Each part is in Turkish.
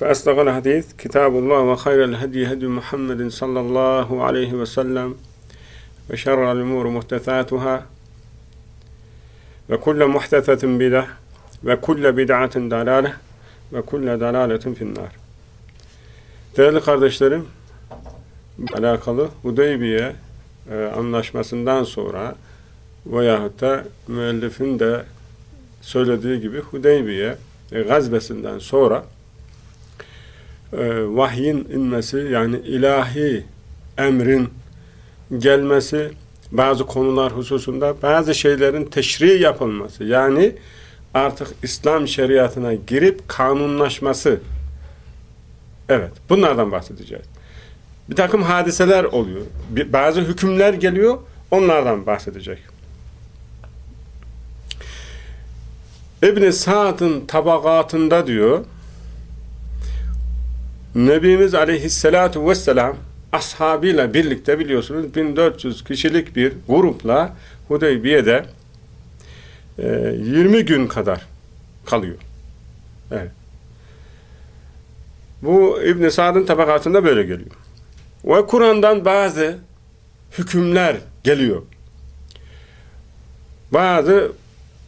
فأصدق الحديث كتاب الله وخير الهدي هدي محمد صلى الله عليه وسلم وشر الأمور محدثاتها وكل محدثة بدعة وكل بدعة دلالة وكل دلالة في النار Değerli kardeşlerim, alakalı Hudeybiye e, anlaşmasından sonra veyahut da müellifin de söylediği gibi Hudeybiye e, gazbesinden sonra e, vahyin inmesi yani ilahi emrin gelmesi bazı konular hususunda bazı şeylerin teşri yapılması yani artık İslam şeriatına girip kanunlaşması evet bunlardan bahsedeceğiz. Bir takım hadiseler oluyor. Bir, bazı hükümler geliyor onlardan bahsedecek. İbn-i Sa'd'ın tabakatında diyor Nebimiz aleyhissalatu vesselam ashabıyla birlikte biliyorsunuz 1400 kişilik bir grupla Hudeybiye'de e, 20 gün kadar kalıyor. Evet. Bu İbn Sa'd'ın tabakatında böyle geliyor. Ve Kur'an'dan bazı hükümler geliyor. Bazı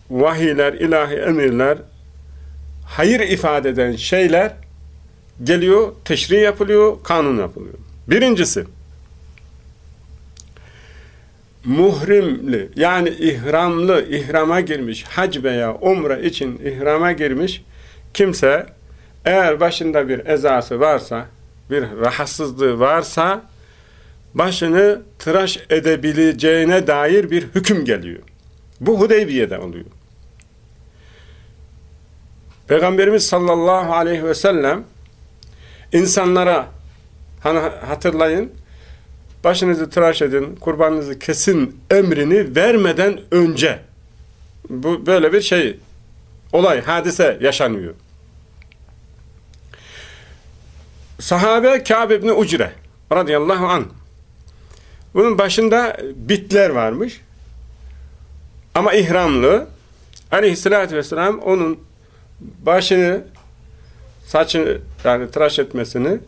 vahiyler, ilahi emirler, hayır ifade eden şeyler geliyor, teşri yapılıyor, kanun yapılıyor. Birincisi, muhrimli yani ihramlı, ihrama girmiş, hac veya umre için ihrama girmiş kimse eğer başında bir ezası varsa, bir rahatsızlığı varsa başını tıraş edebileceğine dair bir hüküm geliyor. Bu Hudeybiye'de oluyor. Peygamberimiz sallallahu aleyhi ve sellem insanlara hani hatırlayın. Başınızı tıraş edin, kurbanınızı kesin emrini vermeden önce. Bu böyle bir şey olay, hadise yaşanıyor. Sahabe Kâb ibn Ucre radıyallahu anh. Bunun başında bitler varmış. Ama ihramlı. Aleyhissalatü vesselam onun başını saçını yani tıraş etmesini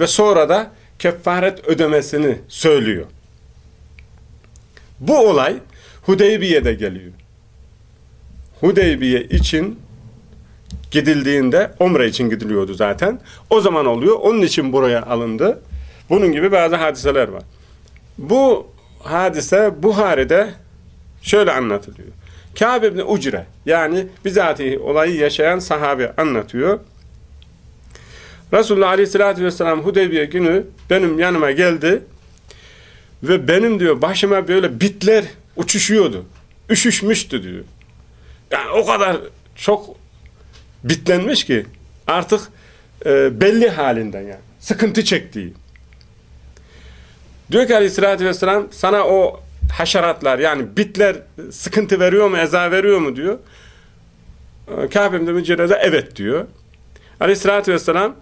ve sonra da kefaret ödemesini söylüyor. Bu olay Hudeybiye'de geliyor. Hudeybiye için gidildiğinde Umre için gidiliyordu zaten. O zaman oluyor. Onun için buraya alındı. Bunun gibi bazı hadiseler var. Bu hadise Buhari'de şöyle anlatılıyor. Kâb ibn Ucre yani bizatihi olayı yaşayan sahabe anlatıyor. Resulullah Aleyhisselatü Vesselam Hudeybiye günü benim yanıma geldi ve benim diyor başıma böyle bitler uçuşuyordu. Üşüşmüştü diyor. Yani o kadar çok bitlenmiş ki artık e, belli halinden yani. Sıkıntı çektiği. Diyor ki Aleyhisselatü Vesselam sana o haşeratlar yani bitler sıkıntı veriyor mu, eza veriyor mu diyor. Kâb ibn Mücerrede evet diyor. Aleyhisselatü Vesselam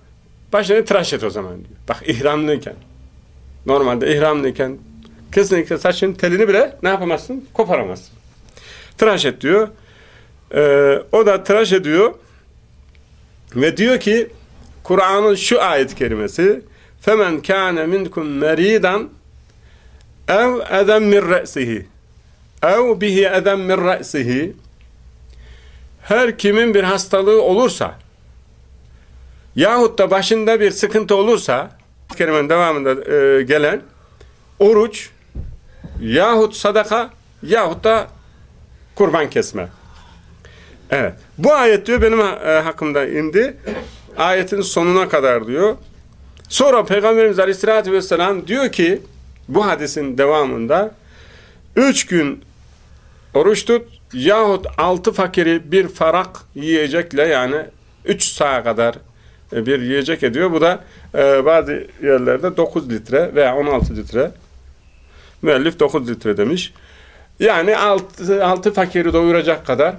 başını tıraş et o zaman diyor. Bak ihramlıyken. Normalde ihramlıyken kesinlikle saçın telini bile ne yapamazsın? Koparamazsın. Tıraş et diyor. Ee, o da tıraş ediyor ve diyor ki Kur'an'ın şu ayet kerimesi فَمَنْ كَانَ مِنْكُمْ مَر۪يدًا ev edem min re'sihi ev bihi edem min re'sihi her kimin bir hastalığı olursa yahut da başında bir sıkıntı olursa kelimenin devamında e, gelen oruç yahut sadaka yahut da kurban kesme. Evet. Bu ayet diyor benim e, hakkımda indi. Ayetin sonuna kadar diyor. Sonra Peygamberimiz Aleyhisselatü Vesselam diyor ki bu hadisin devamında üç gün oruç tut yahut altı fakiri bir farak yiyecekle yani üç sağa kadar bir yiyecek ediyor. Bu da e, bazı yerlerde 9 litre veya 16 litre. Müellif 9 litre demiş. Yani 6, 6 fakiri doyuracak kadar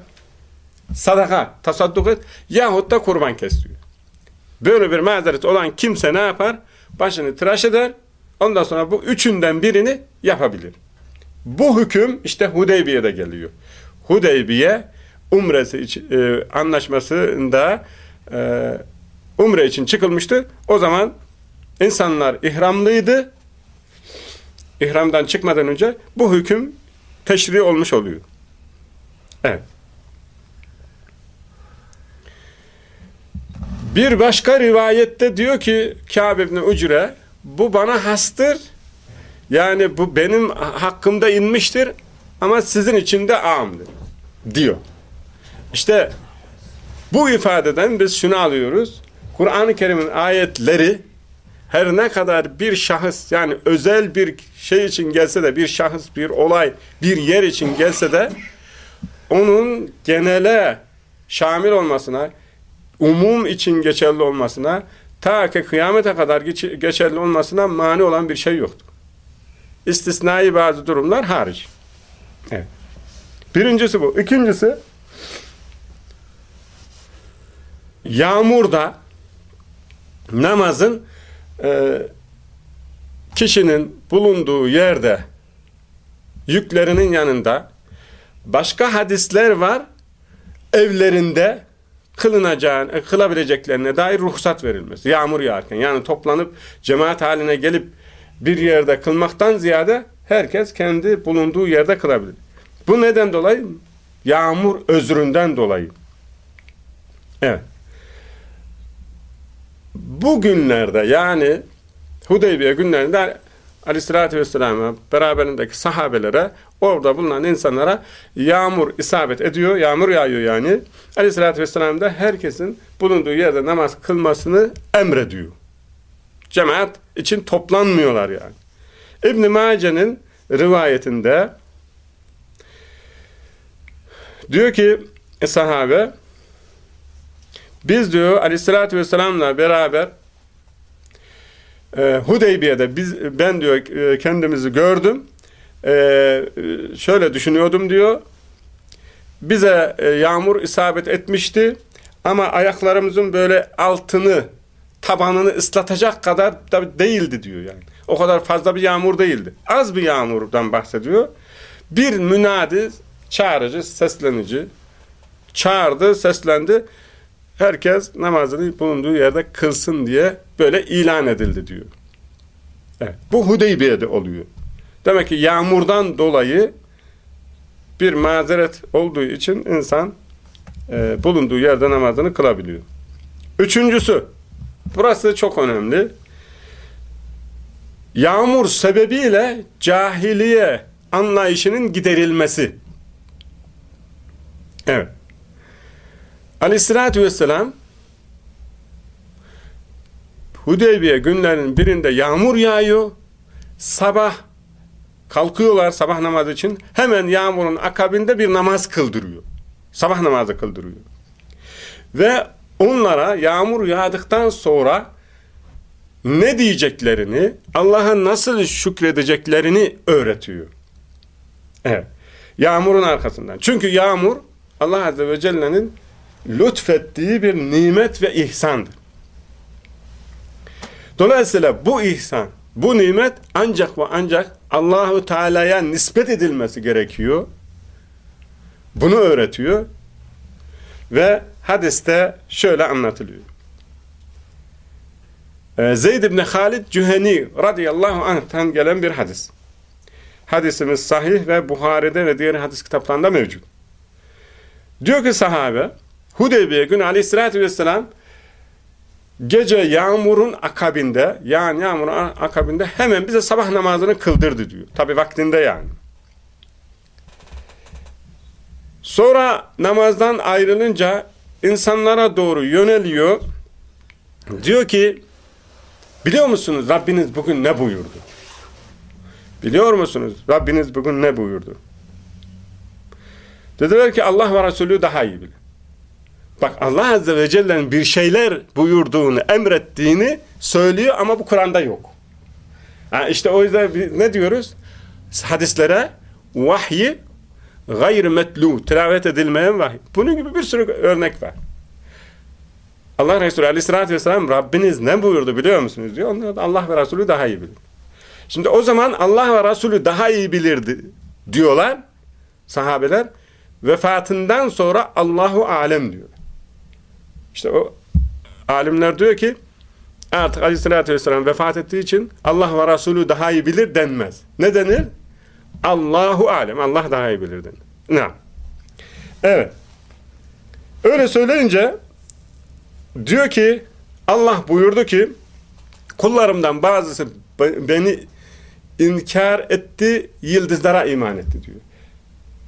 sadaka, tasadduk et yahut da kurban kes diyor. Böyle bir mazeret olan kimse ne yapar? Başını tıraş eder. Ondan sonra bu üçünden birini yapabilir. Bu hüküm işte Hudeybiye'de geliyor. Hudeybiye umresi e, anlaşmasında e, umre için çıkılmıştı. O zaman insanlar ihramlıydı. İhramdan çıkmadan önce bu hüküm teşri olmuş oluyor. Evet. Bir başka rivayette diyor ki Kâb ibn Ucre bu bana hastır. Yani bu benim hakkımda inmiştir ama sizin için de amdır diyor. İşte bu ifadeden biz şunu alıyoruz. Kur'an-ı Kerim'in ayetleri her ne kadar bir şahıs yani özel bir şey için gelse de bir şahıs, bir olay, bir yer için gelse de onun genele şamil olmasına, umum için geçerli olmasına, ta ki kıyamete kadar geçerli olmasına mani olan bir şey yoktur. İstisnai bazı durumlar hariç. Evet. Birincisi bu. İkincisi yağmurda namazın e, kişinin bulunduğu yerde yüklerinin yanında başka hadisler var evlerinde kılınacağın, e, kılabileceklerine dair ruhsat verilmesi. Yağmur yağarken yani toplanıp cemaat haline gelip bir yerde kılmaktan ziyade herkes kendi bulunduğu yerde kılabilir. Bu neden dolayı? Yağmur özründen dolayı. Evet. Bu günlerde yani Hudeybiye günlerinde Aleyhisselatü Vesselam'a beraberindeki sahabelere orada bulunan insanlara yağmur isabet ediyor. Yağmur yağıyor yani. Aleyhisselatü Vesselam da herkesin bulunduğu yerde namaz kılmasını emrediyor. Cemaat için toplanmıyorlar yani. İbn-i Mace'nin rivayetinde diyor ki sahabe biz diyor aleyhissalatü vesselamla beraber e, Hudeybiye'de biz, ben diyor e, kendimizi gördüm e, şöyle düşünüyordum diyor bize e, yağmur isabet etmişti ama ayaklarımızın böyle altını tabanını ıslatacak kadar da değildi diyor yani. O kadar fazla bir yağmur değildi. Az bir yağmurdan bahsediyor. Bir münadi, çağırıcı, seslenici çağırdı, seslendi. Herkes namazını bulunduğu yerde kılsın diye böyle ilan edildi diyor. Evet, bu Hudeybiye'de oluyor. Demek ki yağmurdan dolayı bir mazeret olduğu için insan e, bulunduğu yerde namazını kılabiliyor. Üçüncüsü, burası çok önemli. Yağmur sebebiyle cahiliye anlayışının giderilmesi. Evet. Aleyhissalatü vesselam Hudeybiye günlerinin birinde yağmur yağıyor. Sabah kalkıyorlar sabah namazı için. Hemen yağmurun akabinde bir namaz kıldırıyor. Sabah namazı kıldırıyor. Ve onlara yağmur yağdıktan sonra ne diyeceklerini, Allah'a nasıl şükredeceklerini öğretiyor. Evet. Yağmurun arkasından. Çünkü yağmur Allah Azze ve Celle'nin lütfettiği bir nimet ve ihsandır. Dolayısıyla bu ihsan, bu nimet ancak ve ancak Allahu Teala'ya nispet edilmesi gerekiyor. Bunu öğretiyor. Ve hadiste şöyle anlatılıyor. Ee, Zeyd ibn Halid Cüheni radıyallahu anh'tan gelen bir hadis. Hadisimiz sahih ve Buhari'de ve diğer hadis kitaplarında mevcut. Diyor ki sahabe, Hudeybiye günü aleyhissalatü vesselam gece yağmurun akabinde yani yağmurun akabinde hemen bize sabah namazını kıldırdı diyor. Tabi vaktinde yani. Sonra namazdan ayrılınca insanlara doğru yöneliyor. Diyor ki biliyor musunuz Rabbiniz bugün ne buyurdu? Biliyor musunuz Rabbiniz bugün ne buyurdu? Dediler ki Allah ve Resulü daha iyi bilir. Bak Allah Azze ve Celle'nin bir şeyler buyurduğunu, emrettiğini söylüyor ama bu Kur'an'da yok. Ha işte o yüzden ne diyoruz? Hadislere vahyi gayr metlu, tilavet edilmeyen vahiy. Bunun gibi bir sürü örnek var. Allah Resulü Aleyhisselatü Vesselam Rabbiniz ne buyurdu biliyor musunuz diyor. Onlar da Allah ve Resulü daha iyi bilir. Şimdi o zaman Allah ve Resulü daha iyi bilirdi diyorlar sahabeler. Vefatından sonra Allahu alem diyor. İşte o alimler diyor ki artık Aleyhisselatü Vesselam vefat ettiği için Allah ve Resulü daha iyi bilir denmez. Ne denir? Allahu alem. Allah daha iyi bilir denir. Ne? Evet. Öyle söyleyince diyor ki Allah buyurdu ki kullarımdan bazısı beni inkar etti, yıldızlara iman etti diyor.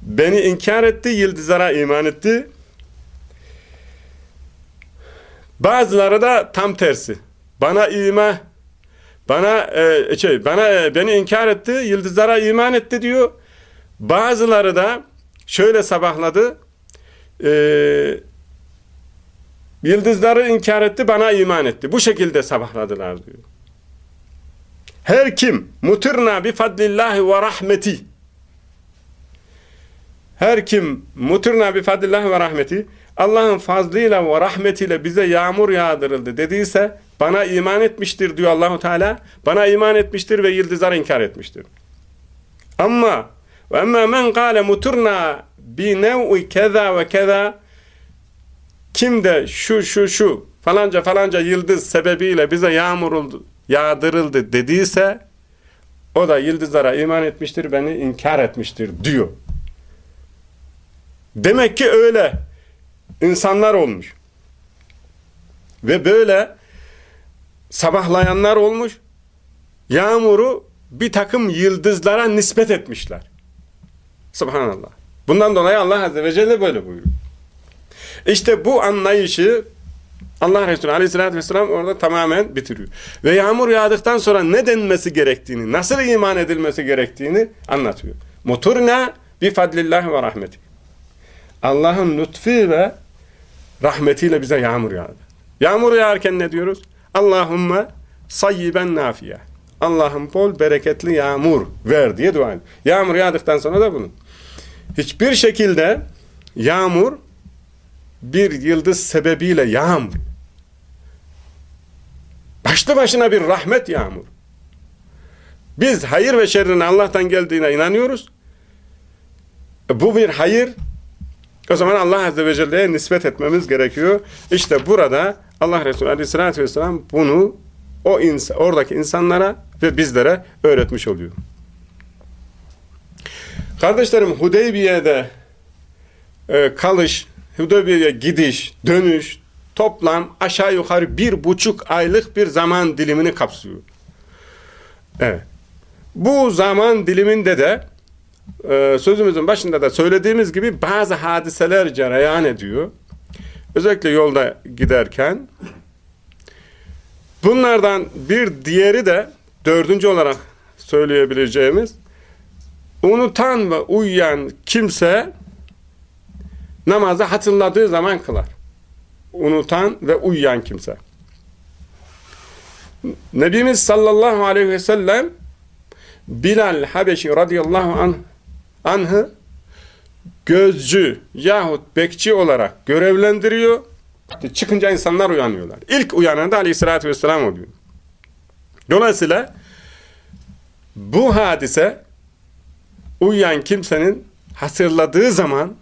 Beni inkar etti, yıldızlara iman etti. Bazıları da tam tersi. Bana iman bana e, şey bana e, beni inkar etti, yıldızlara iman etti diyor. Bazıları da şöyle sabahladı. E, yıldızları inkar etti, bana iman etti. Bu şekilde sabahladılar diyor. Her kim mutirna bi fadlillahi ve rahmeti her kim mutirna bi fadlillahi ve rahmeti Allah'ın fazlıyla ve rahmetiyle bize yağmur yağdırıldı dediyse bana iman etmiştir diyor Allahu Teala. Bana iman etmiştir ve yıldızlar inkar etmiştir. Ama ve emma men kâle mutirna bi nev'i keza ve keza kim de şu şu şu falanca falanca yıldız sebebiyle bize yağmur yağdırıldı dediyse o da yıldızlara iman etmiştir, beni inkar etmiştir diyor. Demek ki öyle insanlar olmuş. Ve böyle sabahlayanlar olmuş. Yağmuru bir takım yıldızlara nispet etmişler. Subhanallah. Bundan dolayı Allah Azze ve Celle böyle buyuruyor. İşte bu anlayışı Allah Resulü Aleyhisselatü Vesselam orada tamamen bitiriyor. Ve yağmur yağdıktan sonra ne denmesi gerektiğini, nasıl iman edilmesi gerektiğini anlatıyor. Muturna bi fadlillah ve rahmeti. Allah'ın lütfi ve rahmetiyle bize yağmur yağdı. Yağmur yağarken ne diyoruz? Allahümme sayyiben nafiye. Allah'ım bol bereketli yağmur ver diye dua ediyor. Yağmur yağdıktan sonra da bunu. Hiçbir şekilde yağmur bir yıldız sebebiyle yağmur. Başlı başına bir rahmet yağmur. Biz hayır ve şerrin Allah'tan geldiğine inanıyoruz. Bu bir hayır. O zaman Allah Azze ve Celle'ye nispet etmemiz gerekiyor. İşte burada Allah Resulü Aleyhisselatü Vesselam bunu o ins oradaki insanlara ve bizlere öğretmiş oluyor. Kardeşlerim Hudeybiye'de e, kalış, Hudeybiye'ye gidiş, dönüş toplam aşağı yukarı bir buçuk aylık bir zaman dilimini kapsıyor. Evet. Bu zaman diliminde de e, sözümüzün başında da söylediğimiz gibi bazı hadiseler cereyan ediyor. Özellikle yolda giderken bunlardan bir diğeri de dördüncü olarak söyleyebileceğimiz unutan ve uyuyan kimse namazı hatırladığı zaman kılar. Unutan ve uyuyan kimse. Nebimiz sallallahu aleyhi ve sellem Bilal Habeşi radıyallahu anh, anh'ı gözcü yahut bekçi olarak görevlendiriyor. Çıkınca insanlar uyanıyorlar. İlk uyanan da aleyhissalatü vesselam oluyor. Dolayısıyla bu hadise uyuyan kimsenin hatırladığı zaman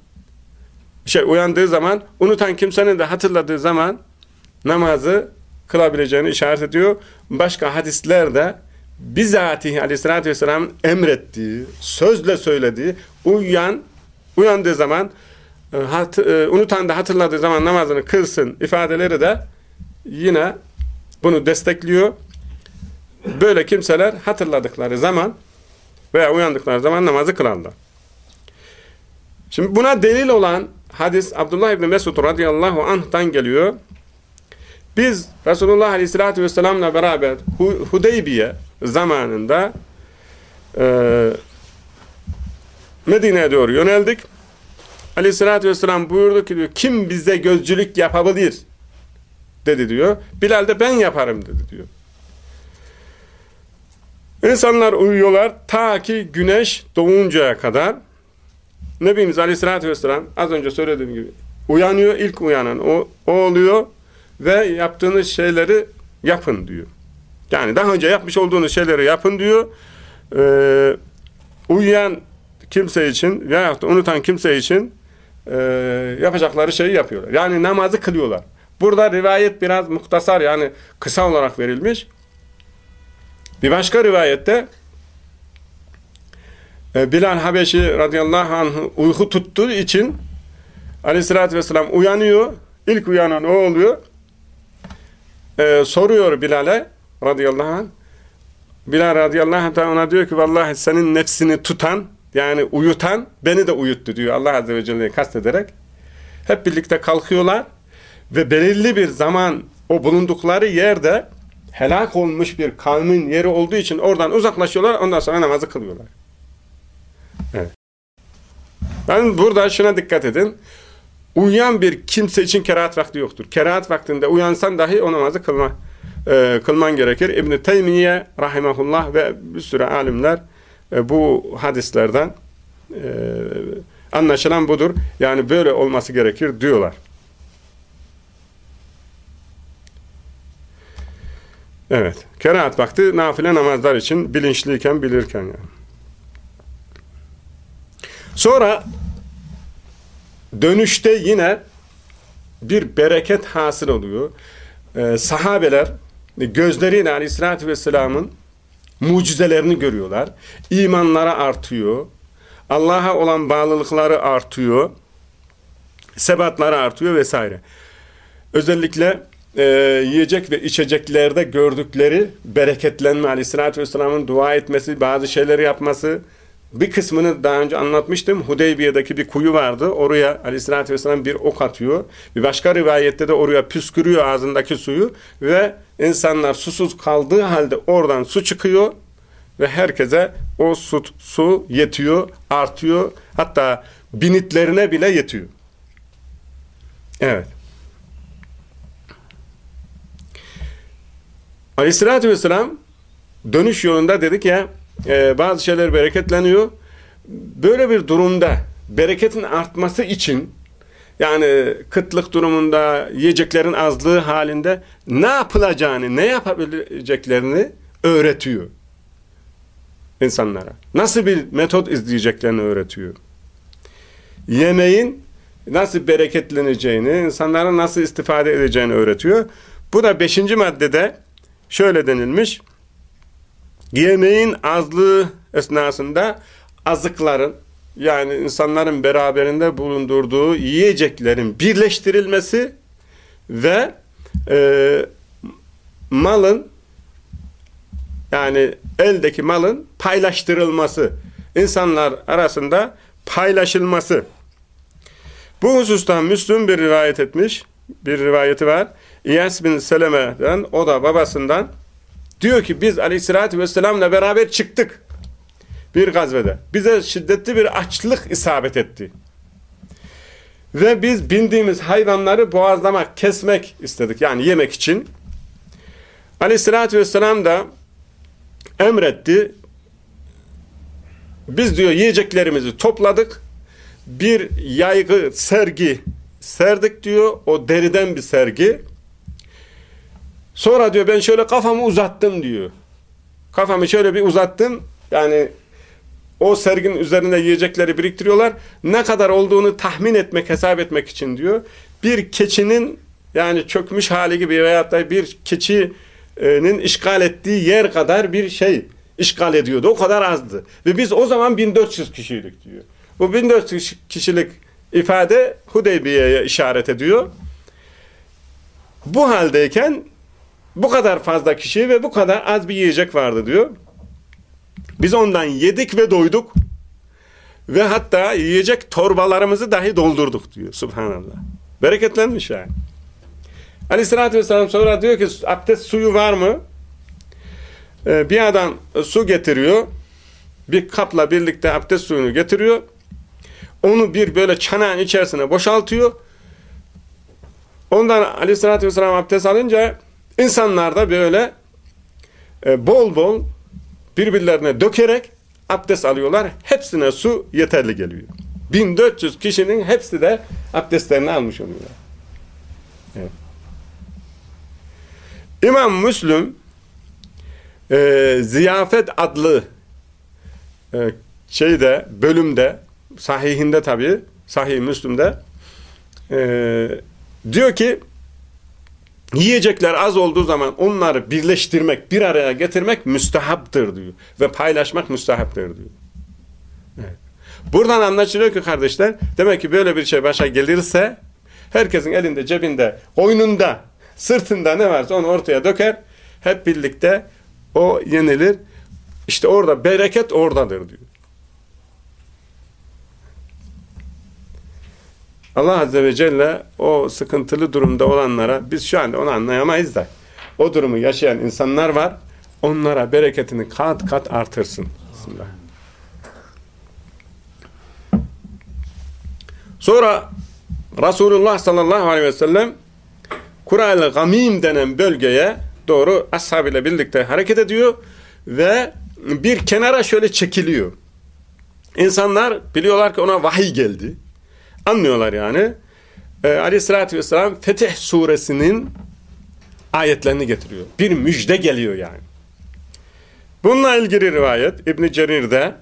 şey uyandığı zaman unutan kimsenin de hatırladığı zaman namazı kılabileceğini işaret ediyor. Başka hadislerde bizatihi aleyhissalatü vesselamın emrettiği, sözle söylediği, uyuyan, uyandığı zaman, e, hat, e, unutan da hatırladığı zaman namazını kılsın ifadeleri de yine bunu destekliyor. Böyle kimseler hatırladıkları zaman veya uyandıkları zaman namazı kılarlar. Şimdi buna delil olan hadis Abdullah İbni Mesud radıyallahu anh'tan geliyor. Biz Resulullah aleyhissalatü vesselamla beraber Hudeybiye zamanında e, Medine'ye doğru yöneldik. aleyhissalatü vesselam buyurdu ki diyor, kim bize gözcülük yapabilir? Dedi diyor. Bilal de ben yaparım dedi diyor. İnsanlar uyuyorlar ta ki güneş doğuncaya kadar. Nebimiz Aleyhisselatü Vesselam az önce söylediğim gibi uyanıyor. ilk uyanan o, o oluyor ve yaptığınız şeyleri yapın diyor. Yani daha önce yapmış olduğunuz şeyleri yapın diyor. Ee, uyuyan kimse için veyahut unutan kimse için e, yapacakları şeyi yapıyorlar. Yani namazı kılıyorlar. Burada rivayet biraz muhtasar yani kısa olarak verilmiş. Bir başka rivayette e, Bilal Habeşi radıyallahu anh uyku tuttuğu için aleyhissalatü vesselam uyanıyor. İlk uyanan o oluyor. Ee, soruyor Bilal'e radıyallahu anh. Bilal radıyallahu anh ona diyor ki vallahi senin nefsini tutan yani uyutan beni de uyuttu diyor Allah azze ve celle'yi kastederek. Hep birlikte kalkıyorlar ve belirli bir zaman o bulundukları yerde helak olmuş bir kavmin yeri olduğu için oradan uzaklaşıyorlar ondan sonra namazı kılıyorlar. Evet. Ben burada şuna dikkat edin. Uyuyan bir kimse için kerahat vakti yoktur. Kerahat vaktinde uyansan dahi o namazı kılma, e, kılman gerekir. İbn-i Teymiye rahimahullah ve bir sürü alimler e, bu hadislerden e, anlaşılan budur. Yani böyle olması gerekir diyorlar. Evet. Kerahat vakti nafile namazlar için bilinçliyken bilirken yani. Sonra dönüşte yine bir bereket hasıl oluyor. Ee, sahabeler gözleriyle aleyhissalatü vesselamın mucizelerini görüyorlar. İmanları artıyor. Allah'a olan bağlılıkları artıyor. Sebatları artıyor vesaire. Özellikle e, yiyecek ve içeceklerde gördükleri bereketlenme, aleyhissalatü vesselamın dua etmesi, bazı şeyleri yapması, bir kısmını daha önce anlatmıştım. Hudeybiye'deki bir kuyu vardı. Oraya aleyhissalatü vesselam bir ok atıyor. Bir başka rivayette de oraya püskürüyor ağzındaki suyu ve insanlar susuz kaldığı halde oradan su çıkıyor ve herkese o su, su yetiyor, artıyor. Hatta binitlerine bile yetiyor. Evet. Aleyhissalatü vesselam dönüş yolunda dedik ya e, bazı şeyler bereketleniyor. Böyle bir durumda bereketin artması için yani kıtlık durumunda yiyeceklerin azlığı halinde ne yapılacağını, ne yapabileceklerini öğretiyor insanlara. Nasıl bir metot izleyeceklerini öğretiyor. Yemeğin nasıl bereketleneceğini, insanların nasıl istifade edeceğini öğretiyor. Bu da beşinci maddede şöyle denilmiş. Yemeğin azlığı esnasında azıkların yani insanların beraberinde bulundurduğu yiyeceklerin birleştirilmesi ve e, malın yani eldeki malın paylaştırılması, insanlar arasında paylaşılması. Bu hususta Müslüm bir rivayet etmiş, bir rivayeti var. İyas bin Seleme'den, o da babasından diyor ki biz aleyhissalatü vesselamla beraber çıktık bir gazvede. Bize şiddetli bir açlık isabet etti. Ve biz bindiğimiz hayvanları boğazlamak, kesmek istedik. Yani yemek için. Aleyhissalatü vesselam da emretti. Biz diyor yiyeceklerimizi topladık. Bir yaygı sergi serdik diyor. O deriden bir sergi. Sonra diyor ben şöyle kafamı uzattım diyor. Kafamı şöyle bir uzattım. Yani o serginin üzerinde yiyecekleri biriktiriyorlar. Ne kadar olduğunu tahmin etmek, hesap etmek için diyor. Bir keçinin yani çökmüş hali gibi veyahut da bir keçinin işgal ettiği yer kadar bir şey işgal ediyordu. O kadar azdı. Ve biz o zaman 1400 kişiydik diyor. Bu 1400 kişilik ifade Hudeybiye'ye işaret ediyor. Bu haldeyken bu kadar fazla kişi ve bu kadar az bir yiyecek vardı diyor. Biz ondan yedik ve doyduk. Ve hatta yiyecek torbalarımızı dahi doldurduk diyor. Subhanallah. Bereketlenmiş yani. Aleyhissalatü vesselam sonra diyor ki abdest suyu var mı? Ee, bir adam su getiriyor. Bir kapla birlikte abdest suyunu getiriyor. onu bir böyle çanağın içerisine boşaltıyor. Ondan aleyhissalatü vesselam abdest alınca insanlar da böyle e, bol bol birbirlerine dökerek abdest alıyorlar. Hepsine su yeterli geliyor. 1400 kişinin hepsi de abdestlerini almış oluyorlar. Evet. İmam Müslüm e, Ziyafet adlı e, şeyde, bölümde sahihinde tabi sahih Müslüm'de e, diyor ki yiyecekler az olduğu zaman onları birleştirmek, bir araya getirmek müstehaptır diyor. Ve paylaşmak müstehaptır diyor. Evet. Buradan anlaşılıyor ki kardeşler, demek ki böyle bir şey başa gelirse herkesin elinde, cebinde, oyununda, sırtında ne varsa onu ortaya döker. Hep birlikte o yenilir. İşte orada bereket oradadır diyor. Allah Azze ve Celle o sıkıntılı durumda olanlara biz şu anda onu anlayamayız da o durumu yaşayan insanlar var. Onlara bereketini kat kat artırsın. Sonra Resulullah sallallahu aleyhi ve sellem Kur'an-ı Gamim denen bölgeye doğru ashabıyla birlikte hareket ediyor ve bir kenara şöyle çekiliyor. İnsanlar biliyorlar ki ona vahiy geldi. Anlıyorlar yani. Ee, Aleyhisselatü Vesselam Fetih suresinin ayetlerini getiriyor. Bir müjde geliyor yani. Bununla ilgili rivayet İbn Cerir'de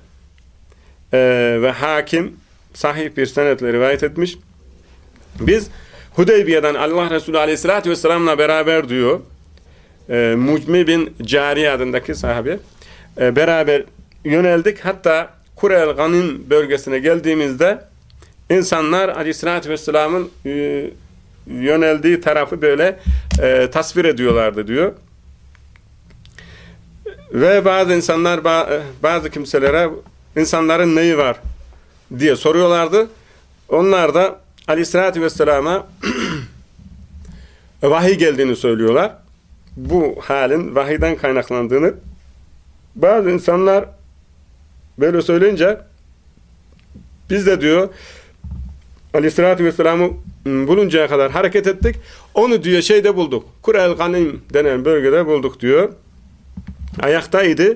e, ve hakim sahih bir senetle rivayet etmiş. Biz Hudeybiye'den Allah Resulü Aleyhisselatü Vesselam'la beraber diyor e, Mucmi bin Cari adındaki sahabe e, beraber yöneldik. Hatta Kurel Ganim bölgesine geldiğimizde insanlar Aleyhisselatü Vesselam'ın e, yöneldiği tarafı böyle e, tasvir ediyorlardı diyor. Ve bazı insanlar bazı kimselere insanların neyi var diye soruyorlardı. Onlar da Aleyhisselatü Vesselam'a vahiy geldiğini söylüyorlar. Bu halin vahiyden kaynaklandığını bazı insanlar böyle söyleyince biz de diyor Aleyhisselatü Vesselam'ı buluncaya kadar hareket ettik. Onu diyor şeyde bulduk. Kurel Ganim denen bölgede bulduk diyor. Ayaktaydı.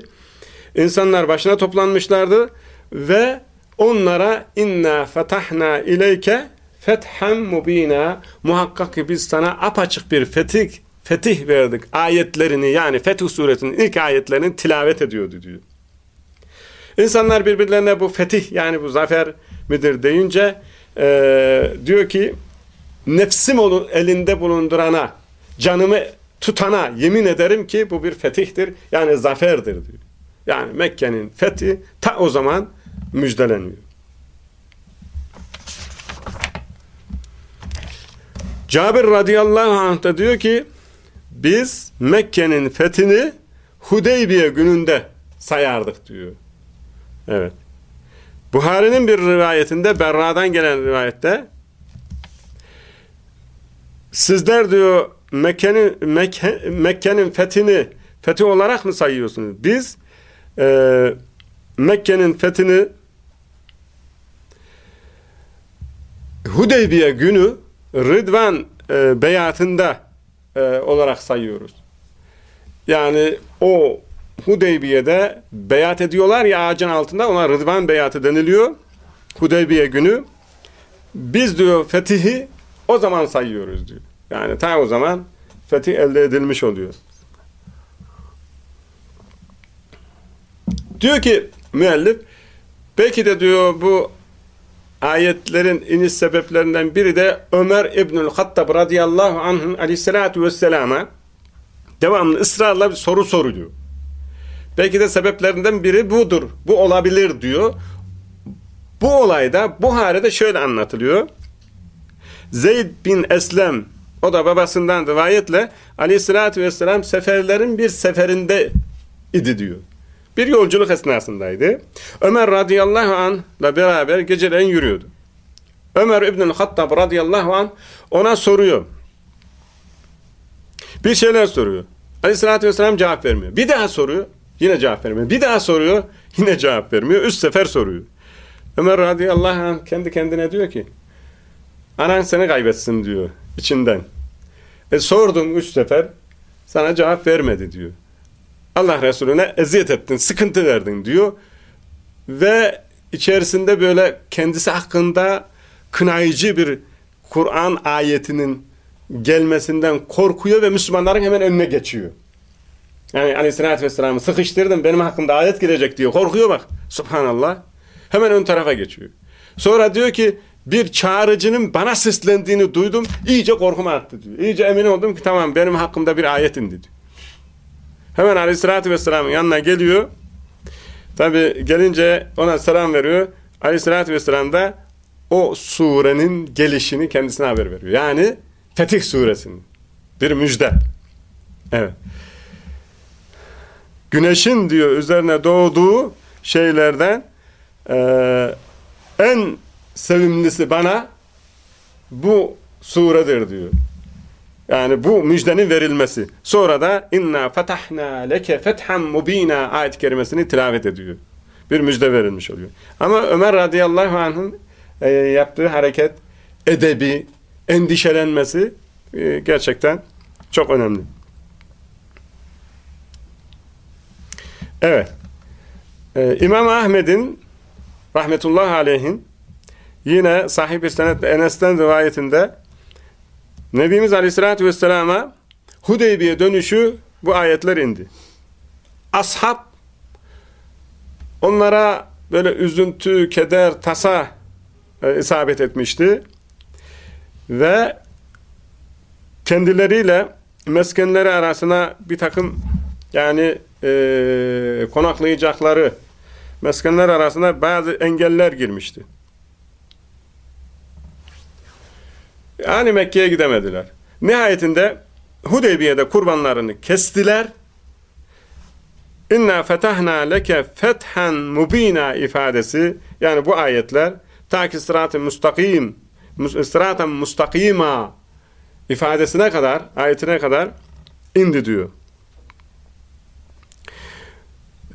İnsanlar başına toplanmışlardı ve onlara inna fetahna ileyke fethem mubina muhakkak ki biz sana apaçık bir fetih fetih verdik. Ayetlerini yani Fetih suresinin ilk ayetlerini tilavet ediyordu diyor. İnsanlar birbirlerine bu fetih yani bu zafer midir deyince e, diyor ki nefsim olur elinde bulundurana canımı tutana yemin ederim ki bu bir fetihtir yani zaferdir diyor. Yani Mekke'nin fethi ta o zaman müjdeleniyor. Cabir radıyallahu anh da diyor ki biz Mekke'nin fethini Hudeybiye gününde sayardık diyor. Evet. Buhari'nin bir rivayetinde Berra'dan gelen rivayette sizler diyor Mekke'nin Mekke, Mekke'nin fethini fethi olarak mı sayıyorsunuz? Biz e, Mekke'nin fethini Hudeybiye günü Rıdvan e, beyatında e, olarak sayıyoruz. Yani o Hudeybiye'de beyat ediyorlar ya ağacın altında ona Rıdvan beyatı deniliyor. Hudeybiye günü. Biz diyor fetihi o zaman sayıyoruz diyor. Yani ta o zaman fetih elde edilmiş oluyor. Diyor ki müellif peki de diyor bu ayetlerin iniş sebeplerinden biri de Ömer İbnül Hattab radıyallahu anh'ın aleyhissalatu vesselama devamlı ısrarla bir soru soruyor. Belki de sebeplerinden biri budur. Bu olabilir diyor. Bu olayda Buhari'de şöyle anlatılıyor. Zeyd bin Eslem o da babasından rivayetle aleyhissalatü vesselam seferlerin bir seferinde idi diyor. Bir yolculuk esnasındaydı. Ömer radıyallahu anh'la beraber geceleyin yürüyordu. Ömer İbnül Hattab radıyallahu anh ona soruyor. Bir şeyler soruyor. Aleyhissalatü vesselam cevap vermiyor. Bir daha soruyor. Yine cevap vermiyor. Bir daha soruyor. Yine cevap vermiyor. Üç sefer soruyor. Ömer radıyallahu anh kendi kendine diyor ki anan seni kaybetsin diyor içinden. E sordum üç sefer sana cevap vermedi diyor. Allah Resulüne eziyet ettin, sıkıntı verdin diyor. Ve içerisinde böyle kendisi hakkında kınayıcı bir Kur'an ayetinin gelmesinden korkuyor ve Müslümanların hemen önüne geçiyor. Yani aleyhissalatü vesselam'ı sıkıştırdım benim hakkımda ayet gelecek diyor. Korkuyor bak. Subhanallah. Hemen ön tarafa geçiyor. Sonra diyor ki bir çağrıcının bana seslendiğini duydum. İyice korkuma attı diyor. İyice emin oldum ki tamam benim hakkımda bir ayet indi diyor. Hemen aleyhissalatü vesselamın yanına geliyor. Tabi gelince ona selam veriyor. Aleyhissalatü vesselam da o surenin gelişini kendisine haber veriyor. Yani Fetih suresinin bir müjde. Evet. Güneşin diyor üzerine doğduğu şeylerden e, en sevimlisi bana bu suredir diyor. Yani bu müjdenin verilmesi. Sonra da inna fetahna leke fethan mubina ayet-i kerimesini tilavet ediyor. Bir müjde verilmiş oluyor. Ama Ömer radıyallahu anh'ın e, yaptığı hareket edebi, endişelenmesi e, gerçekten çok önemli. Evet. Ee, İmam Ahmed'in rahmetullahi aleyhin yine sahih bir senetle Enes'ten rivayetinde Nebimiz Aleyhisselatü Vesselam'a Hudeybiye dönüşü bu ayetler indi. Ashab onlara böyle üzüntü, keder, tasa e, isabet etmişti. Ve kendileriyle meskenleri arasına bir takım yani e, konaklayacakları meskenler arasında bazı engeller girmişti. Yani Mekke'ye gidemediler. Nihayetinde Hudeybiye'de kurbanlarını kestiler. İnna fetahna leke fethan mubina ifadesi yani bu ayetler ta ki sırat-ı müstakim sırat-ı mustakima ifadesine kadar ayetine kadar indi diyor.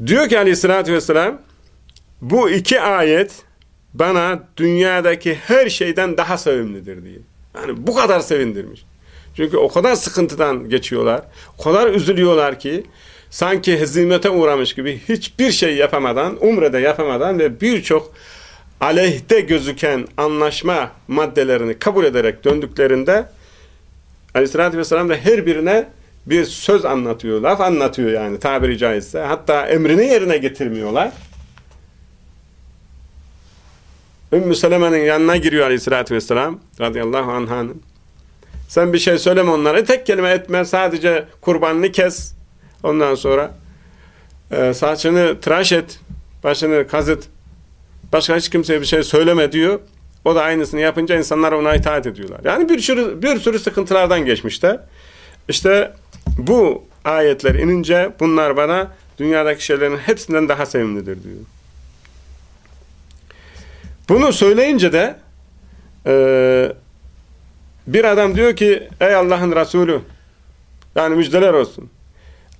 Diyor ki aleyhissalatü vesselam bu iki ayet bana dünyadaki her şeyden daha sevimlidir diye. Yani bu kadar sevindirmiş. Çünkü o kadar sıkıntıdan geçiyorlar. O kadar üzülüyorlar ki sanki hezimete uğramış gibi hiçbir şey yapamadan, umrede yapamadan ve birçok aleyhte gözüken anlaşma maddelerini kabul ederek döndüklerinde Aleyhisselatü Vesselam da her birine bir söz anlatıyor, laf anlatıyor yani tabiri caizse. Hatta emrini yerine getirmiyorlar. Ümmü Seleme'nin yanına giriyor aleyhissalatü vesselam radıyallahu anh'ın. Sen bir şey söyleme onlara. Tek kelime etme. Sadece kurbanını kes. Ondan sonra e, saçını tıraş et. Başını kazıt. Başka hiç kimseye bir şey söyleme diyor. O da aynısını yapınca insanlar ona itaat ediyorlar. Yani bir sürü, bir sürü sıkıntılardan geçmişler. İşte bu ayetler inince bunlar bana dünyadaki şeylerin hepsinden daha sevimlidir diyor. Bunu söyleyince de e, bir adam diyor ki ey Allah'ın Resulü yani müjdeler olsun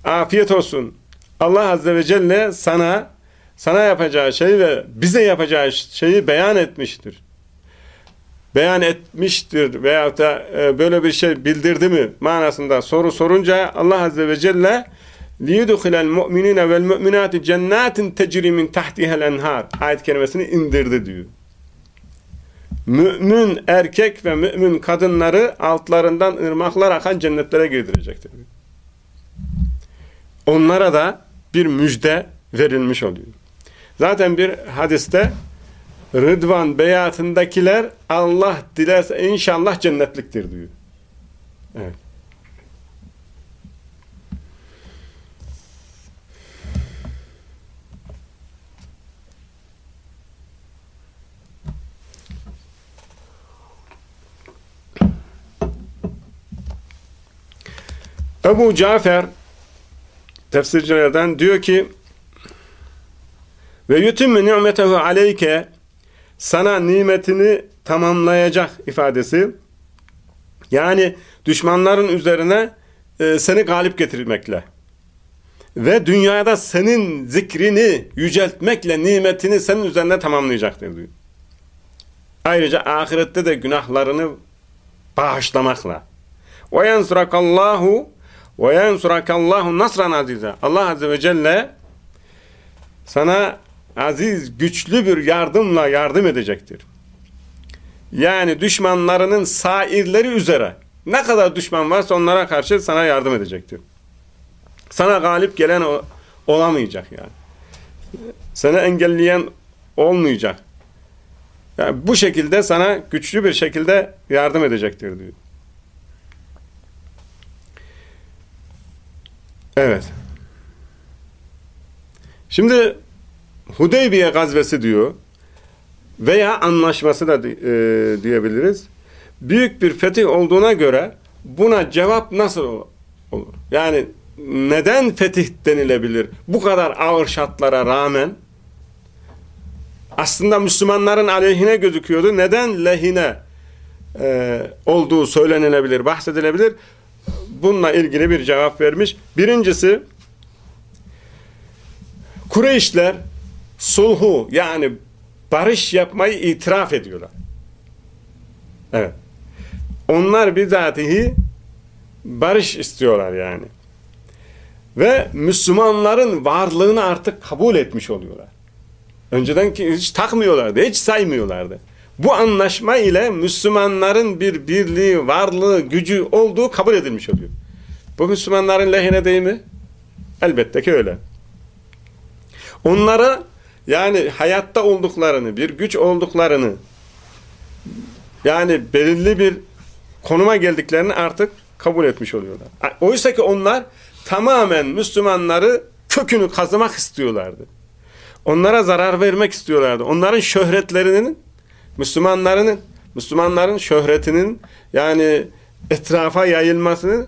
afiyet olsun Allah Azze ve Celle sana sana yapacağı şey ve bize yapacağı şeyi beyan etmiştir Beyan etmiştir veyahut da e, böyle bir şey bildirdi mi manasında soru sorunca Allah Azze ve Celle لِيُدُخِلَ الْمُؤْمِنِينَ وَالْمُؤْمِنَاتِ جَنَّاتٍ تَجْرِ مِنْ تَحْتِهَا الْاَنْهَارِ ayet kelimesini indirdi diyor. Mümin erkek ve mümin kadınları altlarından ırmaklar akan cennetlere girdirecektir. Onlara da bir müjde verilmiş oluyor. Zaten bir hadiste Rıdvan beyatındakiler Allah dilerse inşallah cennetliktir diyor. Evet. Ebu Cafer tefsircilerden diyor ki ve yutimme ni'metehu aleyke sana nimetini tamamlayacak ifadesi yani düşmanların üzerine e, seni galip getirmekle ve dünyada senin zikrini yüceltmekle nimetini senin üzerine tamamlayacaktır diyor. Ayrıca ahirette de günahlarını bağışlamakla. Ve yensurakallahu ve yensurakallahu nasran azize. Allah azze ve celle sana aziz, güçlü bir yardımla yardım edecektir. Yani düşmanlarının sairleri üzere ne kadar düşman varsa onlara karşı sana yardım edecektir. Sana galip gelen olamayacak yani. Seni engelleyen olmayacak. Yani bu şekilde sana güçlü bir şekilde yardım edecektir diyor. Evet. Şimdi Hudeybiye gazvesi diyor veya anlaşması da e, diyebiliriz. Büyük bir fetih olduğuna göre buna cevap nasıl olur? Yani neden fetih denilebilir? Bu kadar ağır şartlara rağmen aslında Müslümanların aleyhine gözüküyordu. Neden lehine e, olduğu söylenilebilir, bahsedilebilir? Bununla ilgili bir cevap vermiş. Birincisi Kureyşler sulhu yani barış yapmayı itiraf ediyorlar. Evet. Onlar bizatihi barış istiyorlar yani. Ve Müslümanların varlığını artık kabul etmiş oluyorlar. Önceden hiç takmıyorlardı, hiç saymıyorlardı. Bu anlaşma ile Müslümanların bir birliği, varlığı, gücü olduğu kabul edilmiş oluyor. Bu Müslümanların lehine değil mi? Elbette ki öyle. Onlara yani hayatta olduklarını, bir güç olduklarını yani belirli bir konuma geldiklerini artık kabul etmiş oluyorlar. Oysa ki onlar tamamen Müslümanları kökünü kazımak istiyorlardı. Onlara zarar vermek istiyorlardı. Onların şöhretlerinin, Müslümanların, Müslümanların şöhretinin yani etrafa yayılmasını,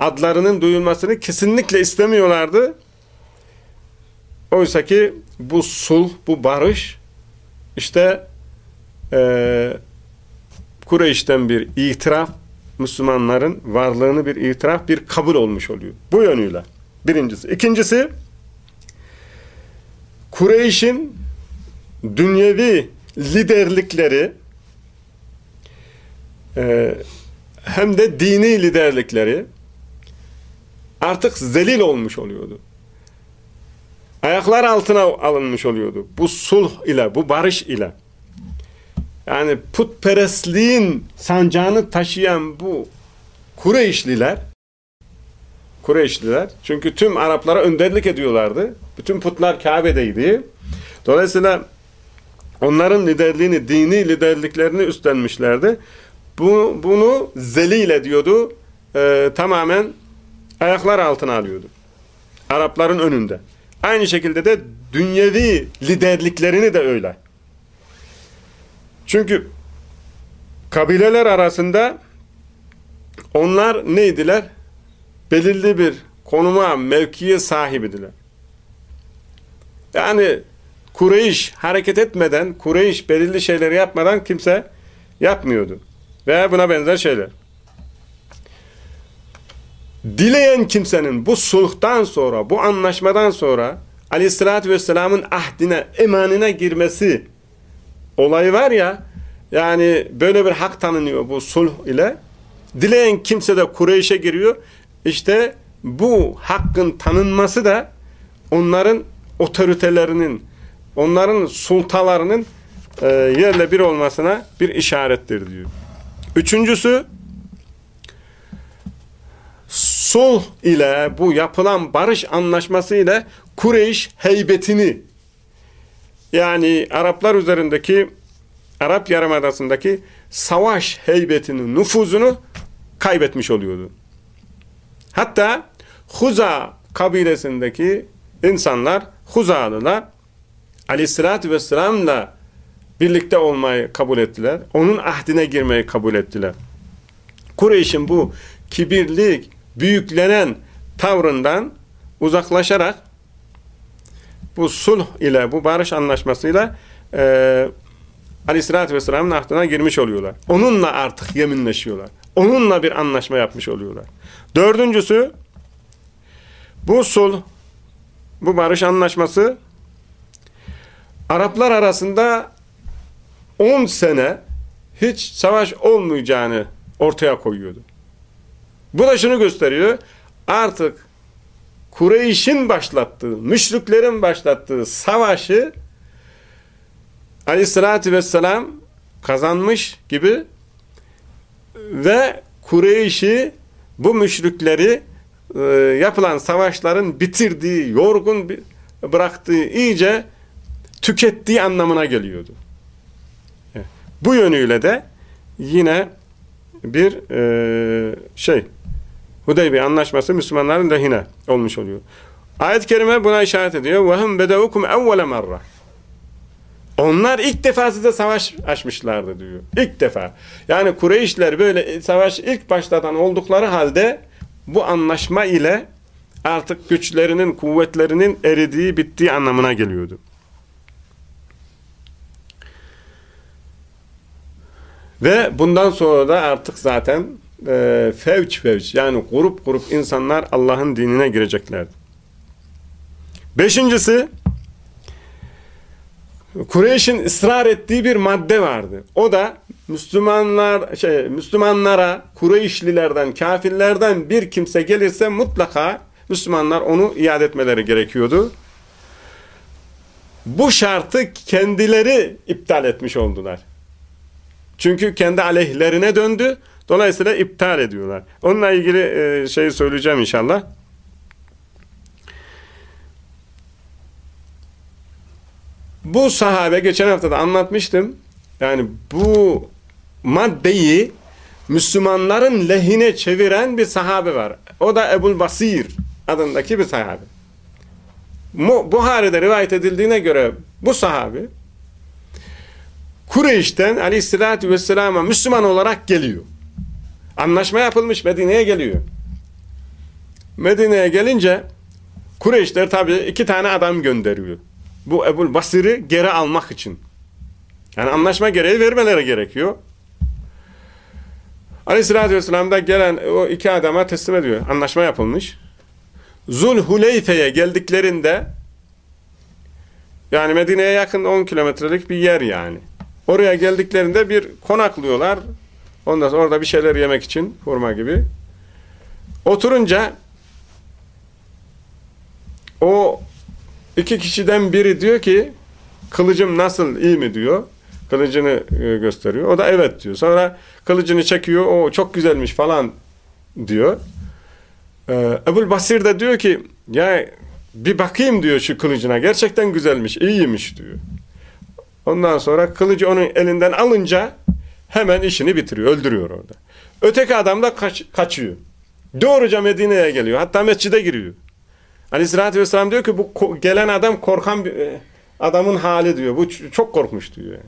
adlarının duyulmasını kesinlikle istemiyorlardı. Oysa ki bu sulh, bu barış işte e, Kureyş'ten bir itiraf, Müslümanların varlığını bir itiraf, bir kabul olmuş oluyor. Bu yönüyle. Birincisi. İkincisi Kureyş'in dünyevi liderlikleri e, hem de dini liderlikleri artık zelil olmuş oluyordu. Ayaklar altına alınmış oluyordu. Bu sulh ile, bu barış ile. Yani putperestliğin sancağını taşıyan bu Kureyşliler Kureyşliler çünkü tüm Araplara önderlik ediyorlardı. Bütün putlar Kabe'deydi. Dolayısıyla onların liderliğini, dini liderliklerini üstlenmişlerdi. Bu, bunu zelile diyordu. E, tamamen ayaklar altına alıyordu. Arapların önünde. Aynı şekilde de dünyevi liderliklerini de öyle. Çünkü kabileler arasında onlar neydiler? Belirli bir konuma, mevkiye sahibidiler. Yani Kureyş hareket etmeden, Kureyş belirli şeyleri yapmadan kimse yapmıyordu. Veya buna benzer şeyler. Dileyen kimsenin bu sulhtan sonra, bu anlaşmadan sonra aleyhissalatü vesselamın ahdine, emanine girmesi olayı var ya, yani böyle bir hak tanınıyor bu sulh ile. Dileyen kimse de Kureyş'e giriyor. İşte bu hakkın tanınması da onların otoritelerinin, onların sultalarının e, yerle bir olmasına bir işarettir diyor. Üçüncüsü sulh ile bu yapılan barış anlaşması ile Kureyş heybetini yani Araplar üzerindeki Arap Yarımadası'ndaki savaş heybetini, nüfuzunu kaybetmiş oluyordu. Hatta Huza kabilesindeki insanlar, Huzalılar aleyhissalatü vesselamla birlikte olmayı kabul ettiler. Onun ahdine girmeyi kabul ettiler. Kureyş'in bu kibirli, büyüklenen tavrından uzaklaşarak bu sulh ile, bu barış anlaşmasıyla e, Aleyhisselatü Vesselam'ın ahdına girmiş oluyorlar. Onunla artık yeminleşiyorlar. Onunla bir anlaşma yapmış oluyorlar. Dördüncüsü bu sulh bu barış anlaşması Araplar arasında 10 sene hiç savaş olmayacağını ortaya koyuyordu. Bu da şunu gösteriyor. Artık Kureyş'in başlattığı, müşriklerin başlattığı savaşı aleyhissalatü vesselam kazanmış gibi ve Kureyş'i bu müşrikleri e, yapılan savaşların bitirdiği, yorgun bıraktığı, iyice tükettiği anlamına geliyordu. Bu yönüyle de yine bir e, şey Hudeybiye anlaşması Müslümanların lehine olmuş oluyor. Ayet-i kerime buna işaret ediyor. Ve hum bedeukum evvele merre. Onlar ilk defa size savaş açmışlardı diyor. İlk defa. Yani Kureyşler böyle savaş ilk başladan oldukları halde bu anlaşma ile artık güçlerinin, kuvvetlerinin eridiği, bittiği anlamına geliyordu. Ve bundan sonra da artık zaten e, fevç fevç yani grup grup insanlar Allah'ın dinine gireceklerdi. Beşincisi Kureyş'in ısrar ettiği bir madde vardı. O da Müslümanlar şey Müslümanlara Kureyşlilerden, kafirlerden bir kimse gelirse mutlaka Müslümanlar onu iade etmeleri gerekiyordu. Bu şartı kendileri iptal etmiş oldular. Çünkü kendi aleyhlerine döndü. Dolayısıyla iptal ediyorlar. Onunla ilgili e, şeyi söyleyeceğim inşallah. Bu sahabe geçen hafta da anlatmıştım. Yani bu maddeyi Müslümanların lehine çeviren bir sahabe var. O da Ebul Basir adındaki bir sahabe. Buhari'de rivayet edildiğine göre bu sahabe Kureyş'ten aleyhissalatü vesselama Müslüman olarak geliyor. Anlaşma yapılmış Medine'ye geliyor. Medine'ye gelince Kureyşler tabi iki tane adam gönderiyor. Bu Ebul Basir'i geri almak için. Yani anlaşma gereği vermeleri gerekiyor. Aleyhissalatü vesselam'da gelen o iki adama teslim ediyor. Anlaşma yapılmış. Zul Huleyfe'ye geldiklerinde yani Medine'ye yakın 10 kilometrelik bir yer yani. Oraya geldiklerinde bir konaklıyorlar. Ondan sonra orada bir şeyler yemek için hurma gibi. Oturunca o iki kişiden biri diyor ki kılıcım nasıl iyi mi diyor. Kılıcını e, gösteriyor. O da evet diyor. Sonra kılıcını çekiyor. O çok güzelmiş falan diyor. Ee, Ebul Basir de diyor ki ya bir bakayım diyor şu kılıcına. Gerçekten güzelmiş, iyiymiş diyor. Ondan sonra kılıcı onun elinden alınca hemen işini bitiriyor, öldürüyor orada. Öteki adam da kaç, kaçıyor. Doğruca Medine'ye geliyor. Hatta mescide giriyor. Aleyhissalatü vesselam diyor ki bu gelen adam korkan bir e, adamın hali diyor. Bu çok korkmuş diyor.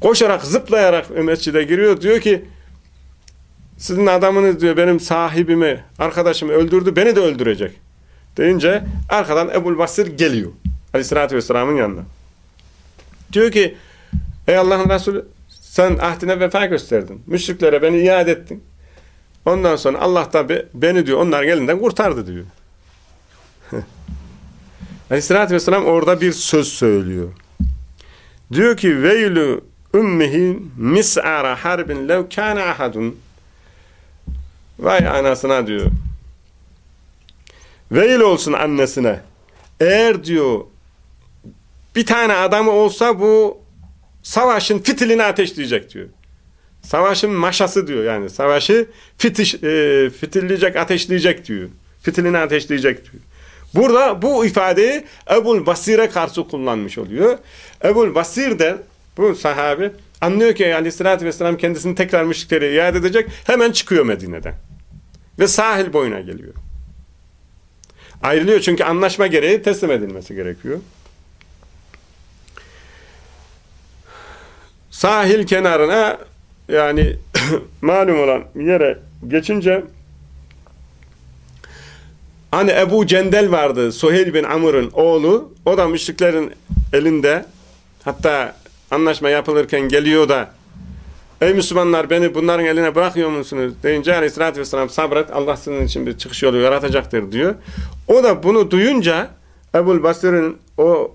Koşarak, zıplayarak mescide giriyor. Diyor ki sizin adamınız diyor benim sahibimi, arkadaşımı öldürdü, beni de öldürecek. Deyince arkadan Ebul Basir geliyor. Aleyhissalatü vesselamın yanına. Diyor ki ey Allah'ın Resulü sen ahdine vefa gösterdin. Müşriklere beni iade ettin. Ondan sonra Allah da beni diyor onlar gelinden kurtardı diyor. Aleyhissalatü vesselam orada bir söz söylüyor. Diyor ki veylü ümmihi mis'ara harbin lev kâne ahadun vay anasına diyor. Veil olsun annesine. Eğer diyor bir tane adamı olsa bu savaşın fitilini ateşleyecek diyor. Savaşın maşası diyor yani. Savaşı fitiş, e, fitilleyecek, ateşleyecek diyor. Fitilini ateşleyecek diyor. Burada bu ifadeyi Ebul Basir'e karşı kullanmış oluyor. Ebul Basir de bu sahabi anlıyor ki aleyhissalatü vesselam kendisini tekrar müşrikleri iade edecek. Hemen çıkıyor Medine'den. Ve sahil boyuna geliyor. Ayrılıyor çünkü anlaşma gereği teslim edilmesi gerekiyor. Sahil kenarına yani malum olan yere geçince hani Ebu Cendel vardı Suheyl bin Amr'ın oğlu o da müşriklerin elinde. Hatta anlaşma yapılırken geliyor da ey Müslümanlar beni bunların eline bırakıyor musunuz? deyince aleyhissalatü vesselam sabret Allah sizin için bir çıkış yolu yaratacaktır. diyor. O da bunu duyunca Ebul Basir'in o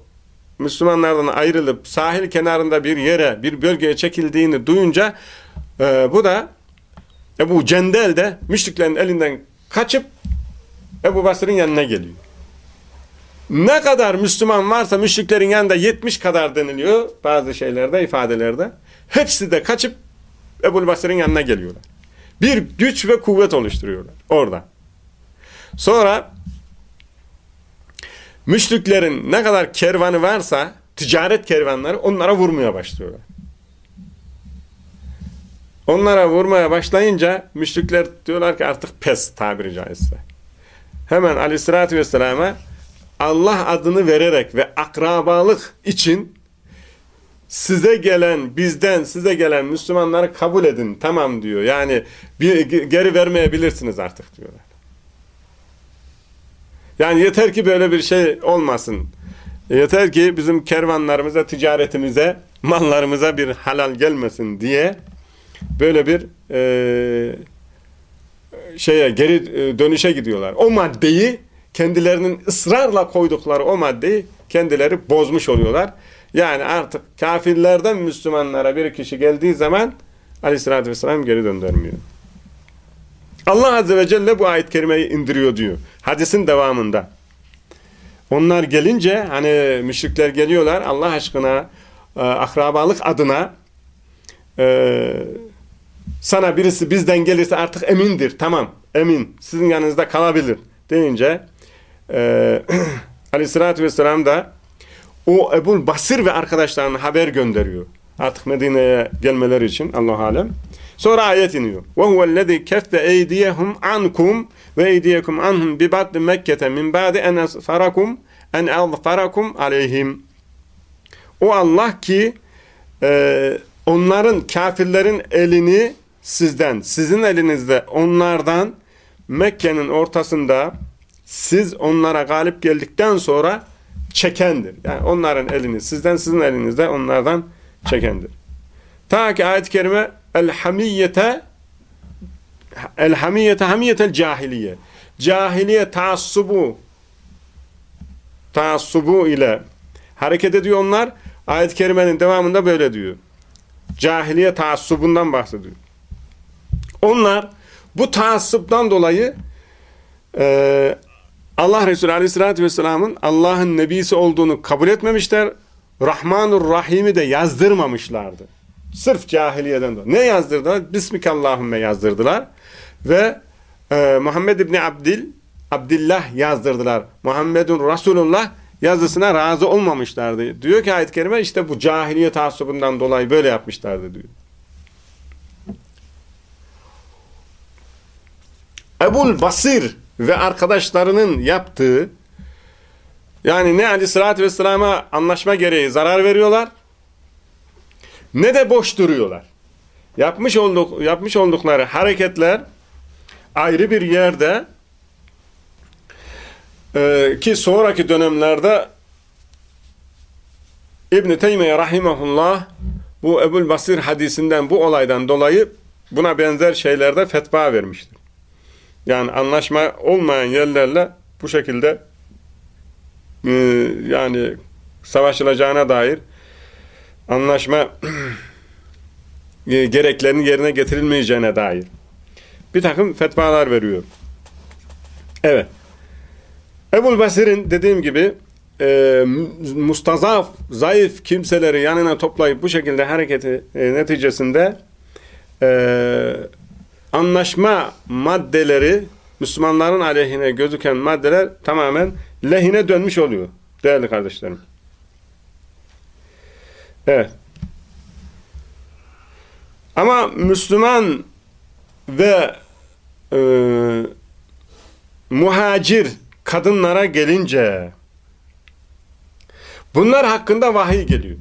Müslümanlardan ayrılıp sahil kenarında bir yere, bir bölgeye çekildiğini duyunca e, bu da Ebu Cendel de müşriklerin elinden kaçıp Ebu Basir'in yanına geliyor. Ne kadar Müslüman varsa müşriklerin yanında 70 kadar deniliyor bazı şeylerde, ifadelerde. Hepsi de kaçıp Ebu Basir'in yanına geliyorlar. Bir güç ve kuvvet oluşturuyorlar orada. Sonra müşriklerin ne kadar kervanı varsa ticaret kervanları onlara vurmaya başlıyorlar. Onlara vurmaya başlayınca müşrikler diyorlar ki artık pes tabiri caizse. Hemen aleyhissalatü vesselama Allah adını vererek ve akrabalık için size gelen, bizden size gelen Müslümanları kabul edin. Tamam diyor. Yani bir, geri vermeyebilirsiniz artık diyorlar. Yani yeter ki böyle bir şey olmasın. Yeter ki bizim kervanlarımıza, ticaretimize, mallarımıza bir halal gelmesin diye böyle bir e, şeye geri e, dönüşe gidiyorlar. O maddeyi kendilerinin ısrarla koydukları o maddeyi kendileri bozmuş oluyorlar. Yani artık kafirlerden Müslümanlara bir kişi geldiği zaman aleyhissalatü vesselam geri döndürmüyor. Allah Azze ve Celle bu ayet-i kerimeyi indiriyor diyor. Hadisin devamında. Onlar gelince hani müşrikler geliyorlar Allah aşkına e, akrabalık adına e, sana birisi bizden gelirse artık emindir. Tamam emin sizin yanınızda kalabilir deyince e, aleyhissalatü vesselam da o Ebul Basir ve arkadaşlarına haber gönderiyor. Artık Medine'ye gelmeleri için Allah alem. Sonra ayet iniyor. Ve huvellezî keffe eydiyehum ankum ve eydiyekum anhum bi badli Mekke'te min ba'di en asfarakum en azfarakum aleyhim. O Allah ki e, onların kafirlerin elini sizden, sizin elinizde onlardan Mekke'nin ortasında siz onlara galip geldikten sonra çekendir. Yani onların elini sizden, sizin elinizde onlardan çekendir. Ta ki ayet-i kerime el-hamiyete el-hamiyete hamiyetel cahiliye cahiliye taassubu taassubu ile hareket ediyor onlar. Ayet-i kerimenin devamında böyle diyor. Cahiliye taassubundan bahsediyor. Onlar bu taassuptan dolayı e, Allah Resulü Aleyhisselatü Vesselam'ın Allah'ın nebisi olduğunu kabul etmemişler. Rahmanur Rahim'i de yazdırmamışlardı. Sırf cahiliyeden dolayı. Ne yazdırdılar? Bismikallahümme yazdırdılar. Ve e, Muhammed İbni Abdil, Abdillah yazdırdılar. Muhammedun Resulullah yazısına razı olmamışlardı. Diyor ki ayet-i kerime işte bu cahiliye taassubundan dolayı böyle yapmışlardı diyor. Ebul Basir ve arkadaşlarının yaptığı yani ne aleyhissalatü vesselama anlaşma gereği zarar veriyorlar ne de boş duruyorlar. Yapmış, olduk, yapmış oldukları hareketler ayrı bir yerde e, ki sonraki dönemlerde İbn-i Teymiye Rahimahullah bu Ebul Basir hadisinden bu olaydan dolayı buna benzer şeylerde fetva vermiştir. Yani anlaşma olmayan yerlerle bu şekilde e, yani savaşılacağına dair anlaşma e, gereklerinin yerine getirilmeyeceğine dair bir takım fetvalar veriyor. Evet. Ebul Basir'in dediğim gibi e, mustazaf, zayıf kimseleri yanına toplayıp bu şekilde hareketi e, neticesinde e, anlaşma maddeleri Müslümanların aleyhine gözüken maddeler tamamen lehine dönmüş oluyor değerli kardeşlerim. Evet. Ama Müslüman ve e, muhacir kadınlara gelince bunlar hakkında vahiy geliyor.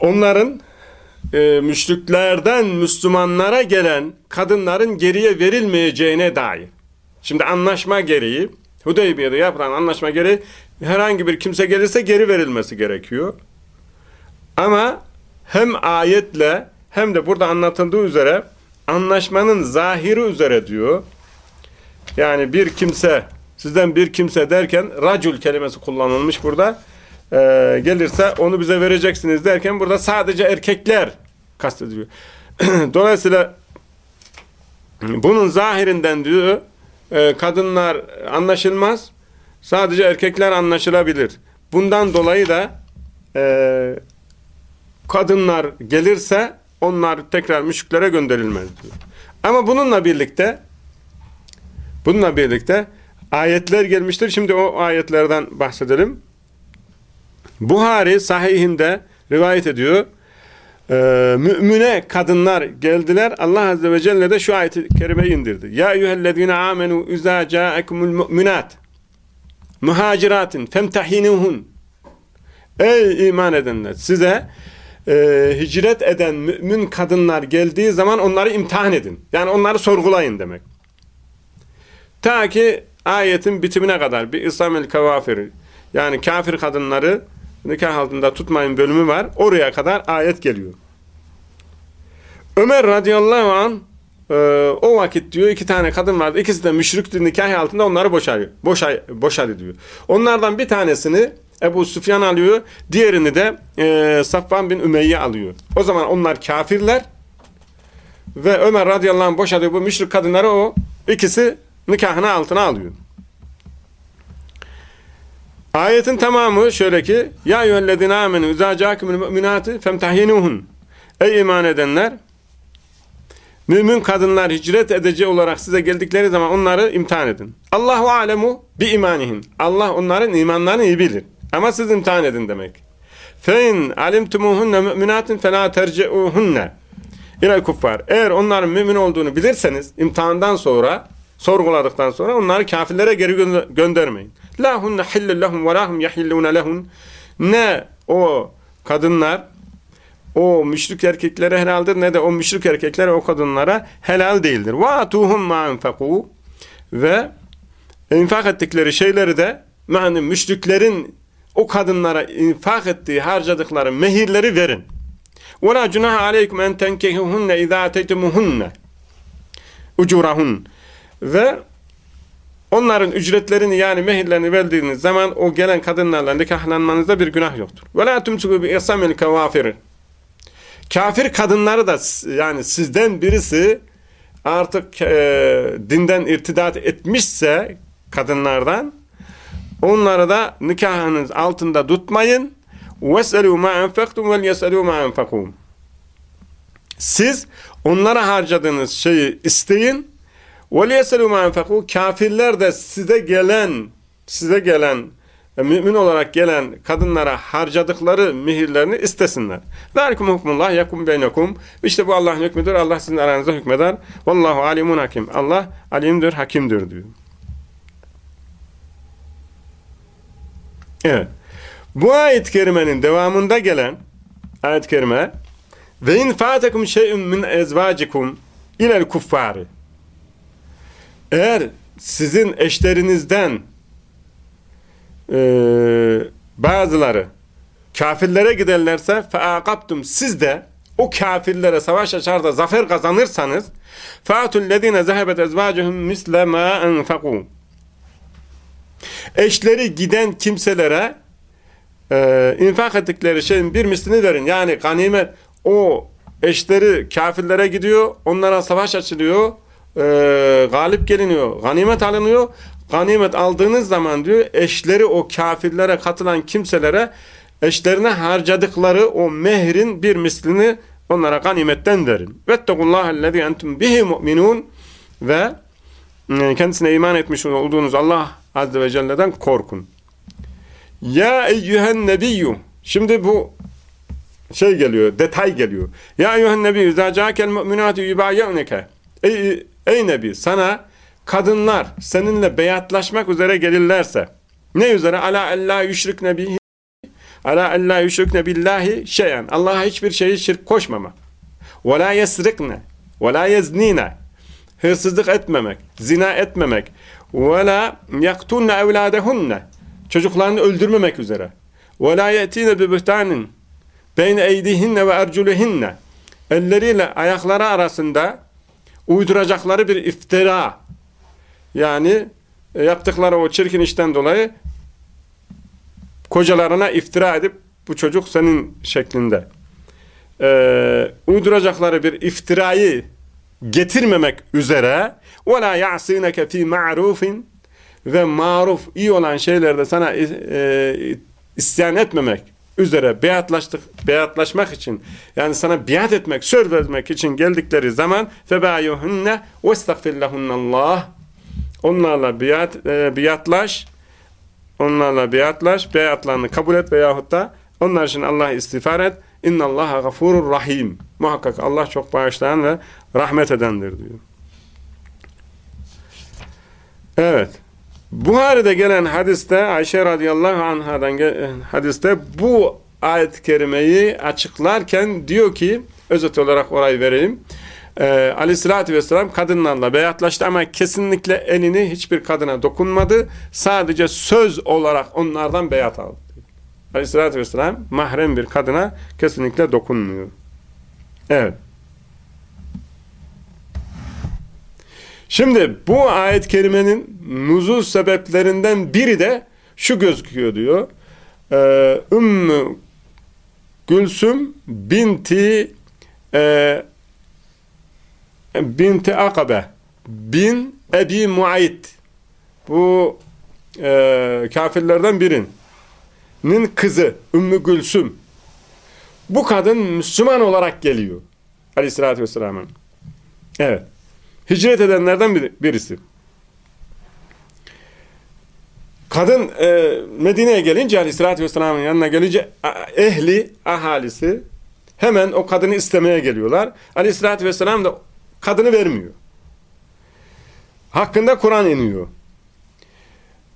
Onların e, müşriklerden Müslümanlara gelen kadınların geriye verilmeyeceğine dair. Şimdi anlaşma gereği, Hudeybiye'de yapılan anlaşma gereği herhangi bir kimse gelirse geri verilmesi gerekiyor. Ama hem ayetle hem de burada anlatıldığı üzere anlaşmanın zahiri üzere diyor. Yani bir kimse, sizden bir kimse derken racul kelimesi kullanılmış burada. Ee, gelirse onu bize vereceksiniz derken burada sadece erkekler kastediliyor. Dolayısıyla bunun zahirinden diyor e, kadınlar anlaşılmaz. Sadece erkekler anlaşılabilir. Bundan dolayı da e, kadınlar gelirse onlar tekrar müşriklere gönderilmez. Ama bununla birlikte bununla birlikte ayetler gelmiştir. Şimdi o ayetlerden bahsedelim. Buhari sahihinde rivayet ediyor. Ee, mümine kadınlar geldiler. Allah Azze ve Celle de şu ayeti kerimeyi indirdi. Ya eyyühellezine amenu izâ câekumul mu'minat muhaciratin femtahinuhun Ey iman edenler size e, hicret eden mümin kadınlar geldiği zaman onları imtihan edin. Yani onları sorgulayın demek. Ta ki ayetin bitimine kadar bir İslamil kavafir yani kafir kadınları nikah altında tutmayın bölümü var. Oraya kadar ayet geliyor. Ömer radıyallahu an e, o vakit diyor iki tane kadın vardı. İkisi de müşriktir nikah altında onları boşalıyor. Boşay, boşal diyor. Onlardan bir tanesini Ebu Süfyan alıyor. Diğerini de e, Safvan bin Ümeyye alıyor. O zaman onlar kafirler ve Ömer radıyallahu anh boşalıyor bu müşrik kadınları o ikisi nikahına altına alıyor. Ayetin tamamı şöyle ki Ya eyyühellezine amenu izâ câkümül mü'minâti femtahinuhun Ey iman edenler mümin kadınlar hicret edici olarak size geldikleri zaman onları imtihan edin. Allahu alemu bi imanihim. Allah onların imanlarını iyi bilir. Ama siz imtihan edin demek. Fein alimtumuhunne mü'minatin felâ terci'uhunne ilel kuffar. Eğer onların mümin olduğunu bilirseniz imtihandan sonra sorguladıktan sonra onları kafirlere geri gö göndermeyin. La hunne hillun lehum ve lahum yahillune lehun. Ne o kadınlar o müşrik erkeklere helaldir ne de o müşrik erkekler o kadınlara helal değildir. Ve atuhum ma enfekû ve infak ettikleri şeyleri de yani müşriklerin o kadınlara infak ettiği harcadıkları mehirleri verin. وَلَا جُنَاهَ عَلَيْكُمْ اَنْ تَنْكِهُهُنَّ اِذَا تَيْتُمُهُنَّ ucurahun ve onların ücretlerini yani mehirlerini verdiğiniz zaman o gelen kadınlarla nikahlanmanızda bir günah yoktur. Ve la tumsuku bi isamil kavafir. Kafir kadınları da yani sizden birisi artık e, dinden irtidat etmişse kadınlardan onları da nikahınız altında tutmayın. وَسْأَلُوا مَا أَنْفَقْتُمْ وَلْيَسْأَلُوا مَا أَنْفَقُوا Siz onlara harcadığınız şeyi isteyin. وَلْيَسَلُوا مَا أَنْفَقُوا Kafirler de size gelen, size gelen, e, mümin olarak gelen kadınlara harcadıkları mihirlerini istesinler. ذَلِكُمْ حُكْمُ اللّٰهِ يَكُمْ بَيْنَكُمْ İşte bu Allah'ın hükmüdür. Allah sizin aranızda hükmeder. وَاللّٰهُ alimun hakim. Allah alimdir, hakimdir diyor. Evet. Bu ayet-i kerimenin devamında gelen ayet-i kerime ve in fatakum şey'un min ezvacikum ilel kuffari eğer sizin eşlerinizden e, bazıları kafirlere giderlerse feaqabtum siz de o kafirlere savaş açar da zafer kazanırsanız fatul lezine zehebet ezvacuhum misle ma enfeku eşleri giden kimselere e, infak ettikleri şeyin bir mislini verin. Yani ganimet o eşleri kafirlere gidiyor, onlara savaş açılıyor, e, galip geliniyor, ganimet alınıyor. Ganimet aldığınız zaman diyor eşleri o kafirlere katılan kimselere eşlerine harcadıkları o mehrin bir mislini onlara ganimetten verin. Vettegullahellezî entum bihi mu'minun ve e, kendisine iman etmiş olduğunuz Allah Azze ve Celle'den korkun. Ya eyyühen nebiyyü. Şimdi bu şey geliyor, detay geliyor. Ya eyyühen nebiyyü, zâcâkel mu'minâtü yubâye'neke. Ey, Ey Nebi sana kadınlar seninle beyatlaşmak üzere gelirlerse ne üzere? Ala ella yüşrik nebihi Ala ella yüşrikne billahi şeyen. Allah'a hiçbir şeyi şirk koşmama. Ve la yesrikne. Ve la yeznine. Hırsızlık etmemek. Zina etmemek. Ve la yaktunne evladehunne. Çocuklarını öldürmemek üzere. Ve la ye'tine bi buhtanin. Beyne eydihinne ve erculihinne. Elleriyle ayakları arasında uyduracakları bir iftira yani e, yaptıkları o çirkin işten dolayı kocalarına iftira edip bu çocuk senin şeklinde e, uyduracakları bir iftirayı getirmemek üzere وَلَا يَعْصِينَكَ ف۪ي مَعْرُوفٍ ve maruf, iyi olan şeylerde sana e, isyan etmemek üzere beyatlaştık, beyatlaşmak için yani sana biat etmek, söz vermek için geldikleri zaman febâyuhunne ve estagfirlehunnallah onlarla biat, e, biatlaş onlarla biatlaş beyatlarını kabul et veyahut da onlar için Allah'a istiğfar et innallaha gafurur rahim muhakkak Allah çok bağışlayan ve rahmet edendir diyor. Evet. Buhari'de gelen hadiste Ayşe radıyallahu anhadan hadiste bu ayet-i kerimeyi açıklarken diyor ki özet olarak orayı vereyim. Ee, aleyhissalatü vesselam kadınlarla beyatlaştı ama kesinlikle elini hiçbir kadına dokunmadı. Sadece söz olarak onlardan beyat aldı. Aleyhissalatü vesselam mahrem bir kadına kesinlikle dokunmuyor. Evet. Şimdi bu ayet-i kerimenin nuzul sebeplerinden biri de şu gözüküyor diyor. Ee, Ümmü Gülsüm binti e, binti Akabe bin Ebi Muayit. Bu e, kafirlerden birinin kızı Ümmü Gülsüm. Bu kadın Müslüman olarak geliyor. Aleyhissalatü vesselam'ın. Evet hicret edenlerden birisi kadın e, Medine'ye gelince aleyhissalatü vesselam'ın yanına gelince ehli ahalisi hemen o kadını istemeye geliyorlar aleyhissalatü vesselam da kadını vermiyor. Hakkında Kur'an iniyor.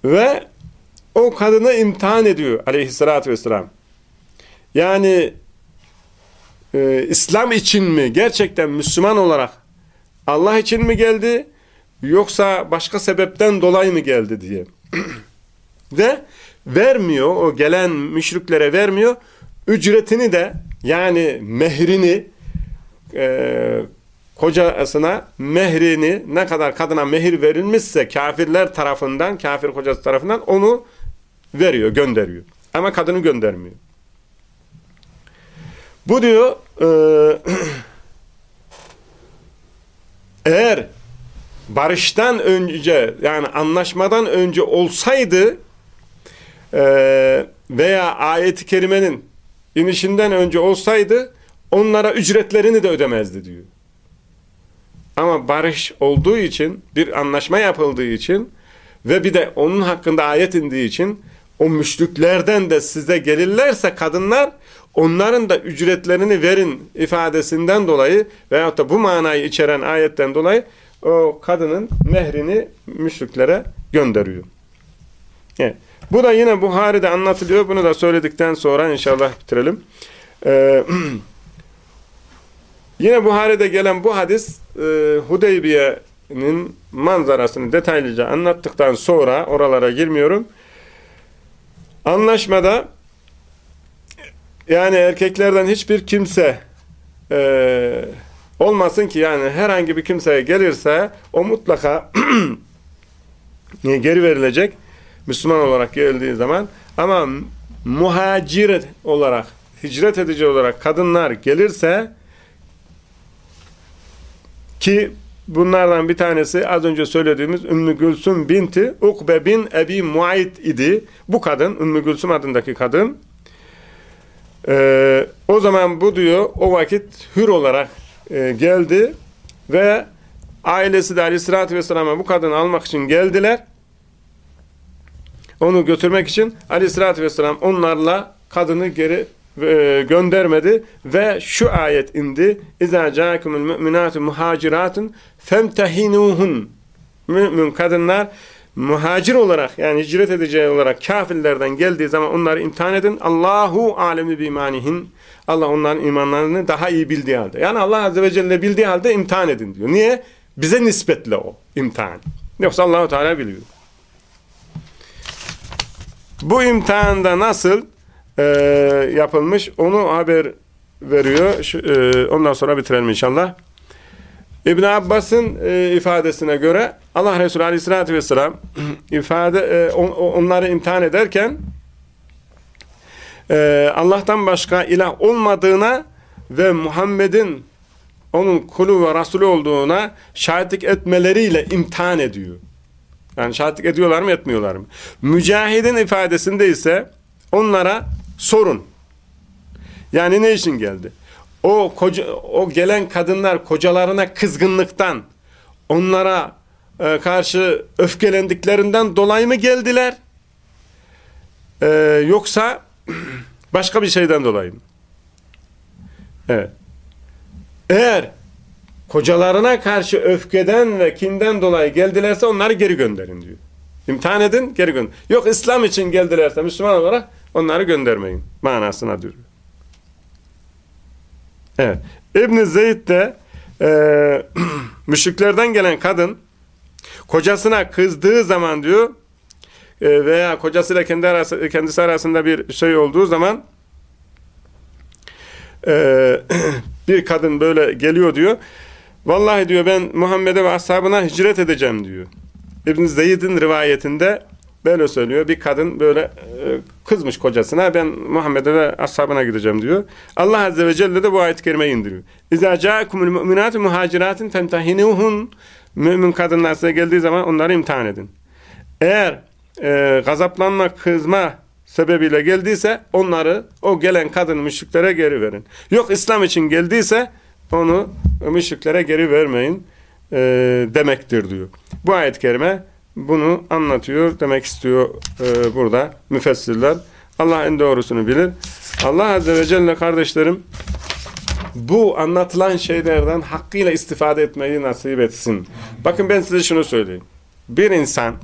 Ve o kadını imtihan ediyor aleyhissalatü vesselam. Yani e, İslam için mi, gerçekten Müslüman olarak Allah için mi geldi, yoksa başka sebepten dolayı mı geldi diye. Ve vermiyor, o gelen müşriklere vermiyor, ücretini de yani mehrini e, kocasına mehrini ne kadar kadına mehir verilmişse kafirler tarafından, kafir kocası tarafından onu veriyor, gönderiyor. Ama kadını göndermiyor. Bu diyor e, eğer barıştan önce yani anlaşmadan önce olsaydı e, veya ayet-i kerimenin inişinden önce olsaydı onlara ücretlerini de ödemezdi diyor. Ama barış olduğu için, bir anlaşma yapıldığı için ve bir de onun hakkında ayet indiği için o müşriklerden de size gelirlerse kadınlar onların da ücretlerini verin ifadesinden dolayı veyahut da bu manayı içeren ayetten dolayı o kadının mehrini müşriklere gönderiyor. Evet. Bu da yine Buhari'de anlatılıyor. Bunu da söyledikten sonra inşallah bitirelim. Ee, Yine Buhari'de gelen bu hadis e, Hudeybiye'nin manzarasını detaylıca anlattıktan sonra oralara girmiyorum. Anlaşmada yani erkeklerden hiçbir kimse e, olmasın ki yani herhangi bir kimseye gelirse o mutlaka geri verilecek Müslüman olarak geldiği zaman ama muhacir olarak hicret edici olarak kadınlar gelirse ki bunlardan bir tanesi az önce söylediğimiz Ümmü Gülsüm binti Ukbe bin Ebi Muayit idi. Bu kadın, Ümmü Gülsüm adındaki kadın. Ee, o zaman bu diyor, o vakit hür olarak e, geldi ve ailesi de aleyhissalatü vesselam'a bu kadını almak için geldiler. Onu götürmek için aleyhissalatü vesselam onlarla kadını geri e, göndermedi ve şu ayet indi. İza ca'akumul mu'minatu muhaciratun femtehinuhun. Mümin kadınlar muhacir olarak yani hicret edeceği olarak kafirlerden geldiği zaman onları imtihan edin. Allahu alemi bimanihin. Allah onların imanlarını daha iyi bildiği halde. Yani Allah Azze ve Celle bildiği halde imtihan edin diyor. Niye? Bize nispetle o imtihan. Yoksa Allahu Teala biliyor. Bu imtihanda nasıl? e, yapılmış. Onu haber veriyor. Şu, e, ondan sonra bitirelim inşallah. İbn Abbas'ın e, ifadesine göre Allah Resulü Aleyhisselatü Vesselam ifade e, on, onları imtihan ederken e, Allah'tan başka ilah olmadığına ve Muhammed'in onun kulu ve Resulü olduğuna şahitlik etmeleriyle imtihan ediyor. Yani şahitlik ediyorlar mı etmiyorlar mı? Mücahidin ifadesinde ise onlara sorun. Yani ne için geldi? O koca, o gelen kadınlar kocalarına kızgınlıktan, onlara e, karşı öfkelendiklerinden dolayı mı geldiler? E, yoksa başka bir şeyden dolayı mı? Evet. Eğer kocalarına karşı öfkeden ve kinden dolayı geldilerse onları geri gönderin diyor. İmtihan edin, geri gönderin. Yok İslam için geldilerse Müslüman olarak onları göndermeyin manasına diyor. Evet. İbn Zeyd de e, müşriklerden gelen kadın kocasına kızdığı zaman diyor e, veya kocasıyla kendi arası, kendisi arasında bir şey olduğu zaman e, bir kadın böyle geliyor diyor. Vallahi diyor ben Muhammed'e ve ashabına hicret edeceğim diyor. İbn Zeyd'in rivayetinde böyle söylüyor. Bir kadın böyle e, kızmış kocasına ben Muhammed'e ve ashabına gideceğim diyor. Allah Azze ve Celle de bu ayet-i kerimeyi indiriyor. İzâ câkumul mu'minâtu muhacirâtin femtahinuhun Mümin kadınlar size geldiği zaman onları imtihan edin. Eğer e, gazaplanma, kızma sebebiyle geldiyse onları o gelen kadın müşriklere geri verin. Yok İslam için geldiyse onu müşriklere geri vermeyin e, demektir diyor. Bu ayet-i kerime bunu anlatıyor demek istiyor e, burada müfessirler. Allah en doğrusunu bilir. Allah Azze ve Celle kardeşlerim bu anlatılan şeylerden hakkıyla istifade etmeyi nasip etsin. Bakın ben size şunu söyleyeyim. Bir insan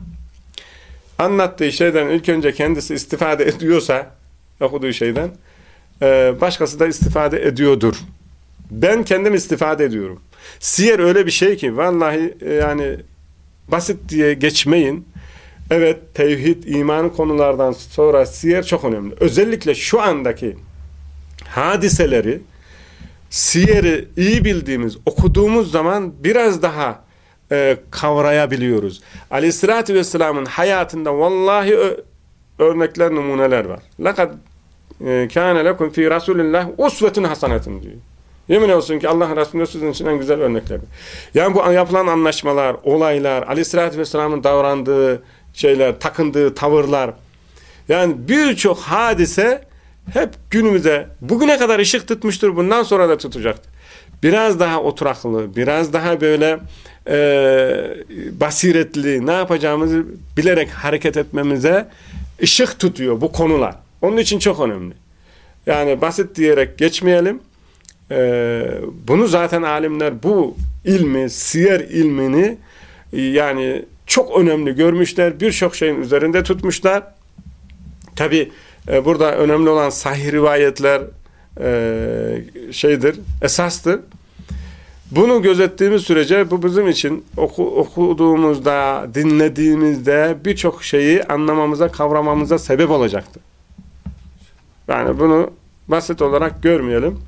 anlattığı şeyden ilk önce kendisi istifade ediyorsa okuduğu şeyden e, başkası da istifade ediyordur. Ben kendim istifade ediyorum. Siyer öyle bir şey ki vallahi e, yani basit diye geçmeyin. Evet tevhid, iman konulardan sonra siyer çok önemli. Özellikle şu andaki hadiseleri siyeri iyi bildiğimiz, okuduğumuz zaman biraz daha e, kavrayabiliyoruz. Aleyhissalatü vesselamın hayatında vallahi örnekler, numuneler var. Lekad e, kâne lekum fî rasûlillah usvetun hasanetun diyor. Yemin olsun ki Allah Resulü sizin için en güzel örneklerdir. Yani bu yapılan anlaşmalar, olaylar, aleyhissalatü vesselamın davrandığı şeyler, takındığı tavırlar, yani birçok hadise hep günümüze, bugüne kadar ışık tutmuştur, bundan sonra da tutacaktır. Biraz daha oturaklı, biraz daha böyle e, basiretli, ne yapacağımızı bilerek hareket etmemize ışık tutuyor bu konular. Onun için çok önemli. Yani basit diyerek geçmeyelim. Ee, bunu zaten alimler bu ilmi, siyer ilmini yani çok önemli görmüşler. Birçok şeyin üzerinde tutmuşlar. Tabi e, burada önemli olan sahih rivayetler e, şeydir, esastır. Bunu gözettiğimiz sürece bu bizim için oku, okuduğumuzda, dinlediğimizde birçok şeyi anlamamıza, kavramamıza sebep olacaktır. Yani bunu basit olarak görmeyelim.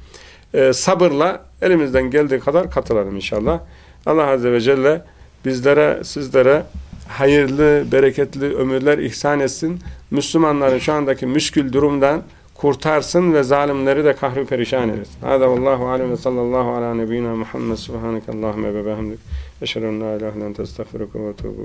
Ee, sabırla elimizden geldiği kadar katılalım inşallah. Allah Azze ve Celle bizlere, sizlere hayırlı, bereketli ömürler ihsan etsin. Müslümanların şu andaki müşkül durumdan kurtarsın ve zalimleri de kahri perişan etsin. Hâdâ vallâhu alem ve sallallahu ala nebiyyina Muhammed subhaneke Allahümme ve. Eşhedü en la ilahe len testağfiruke ve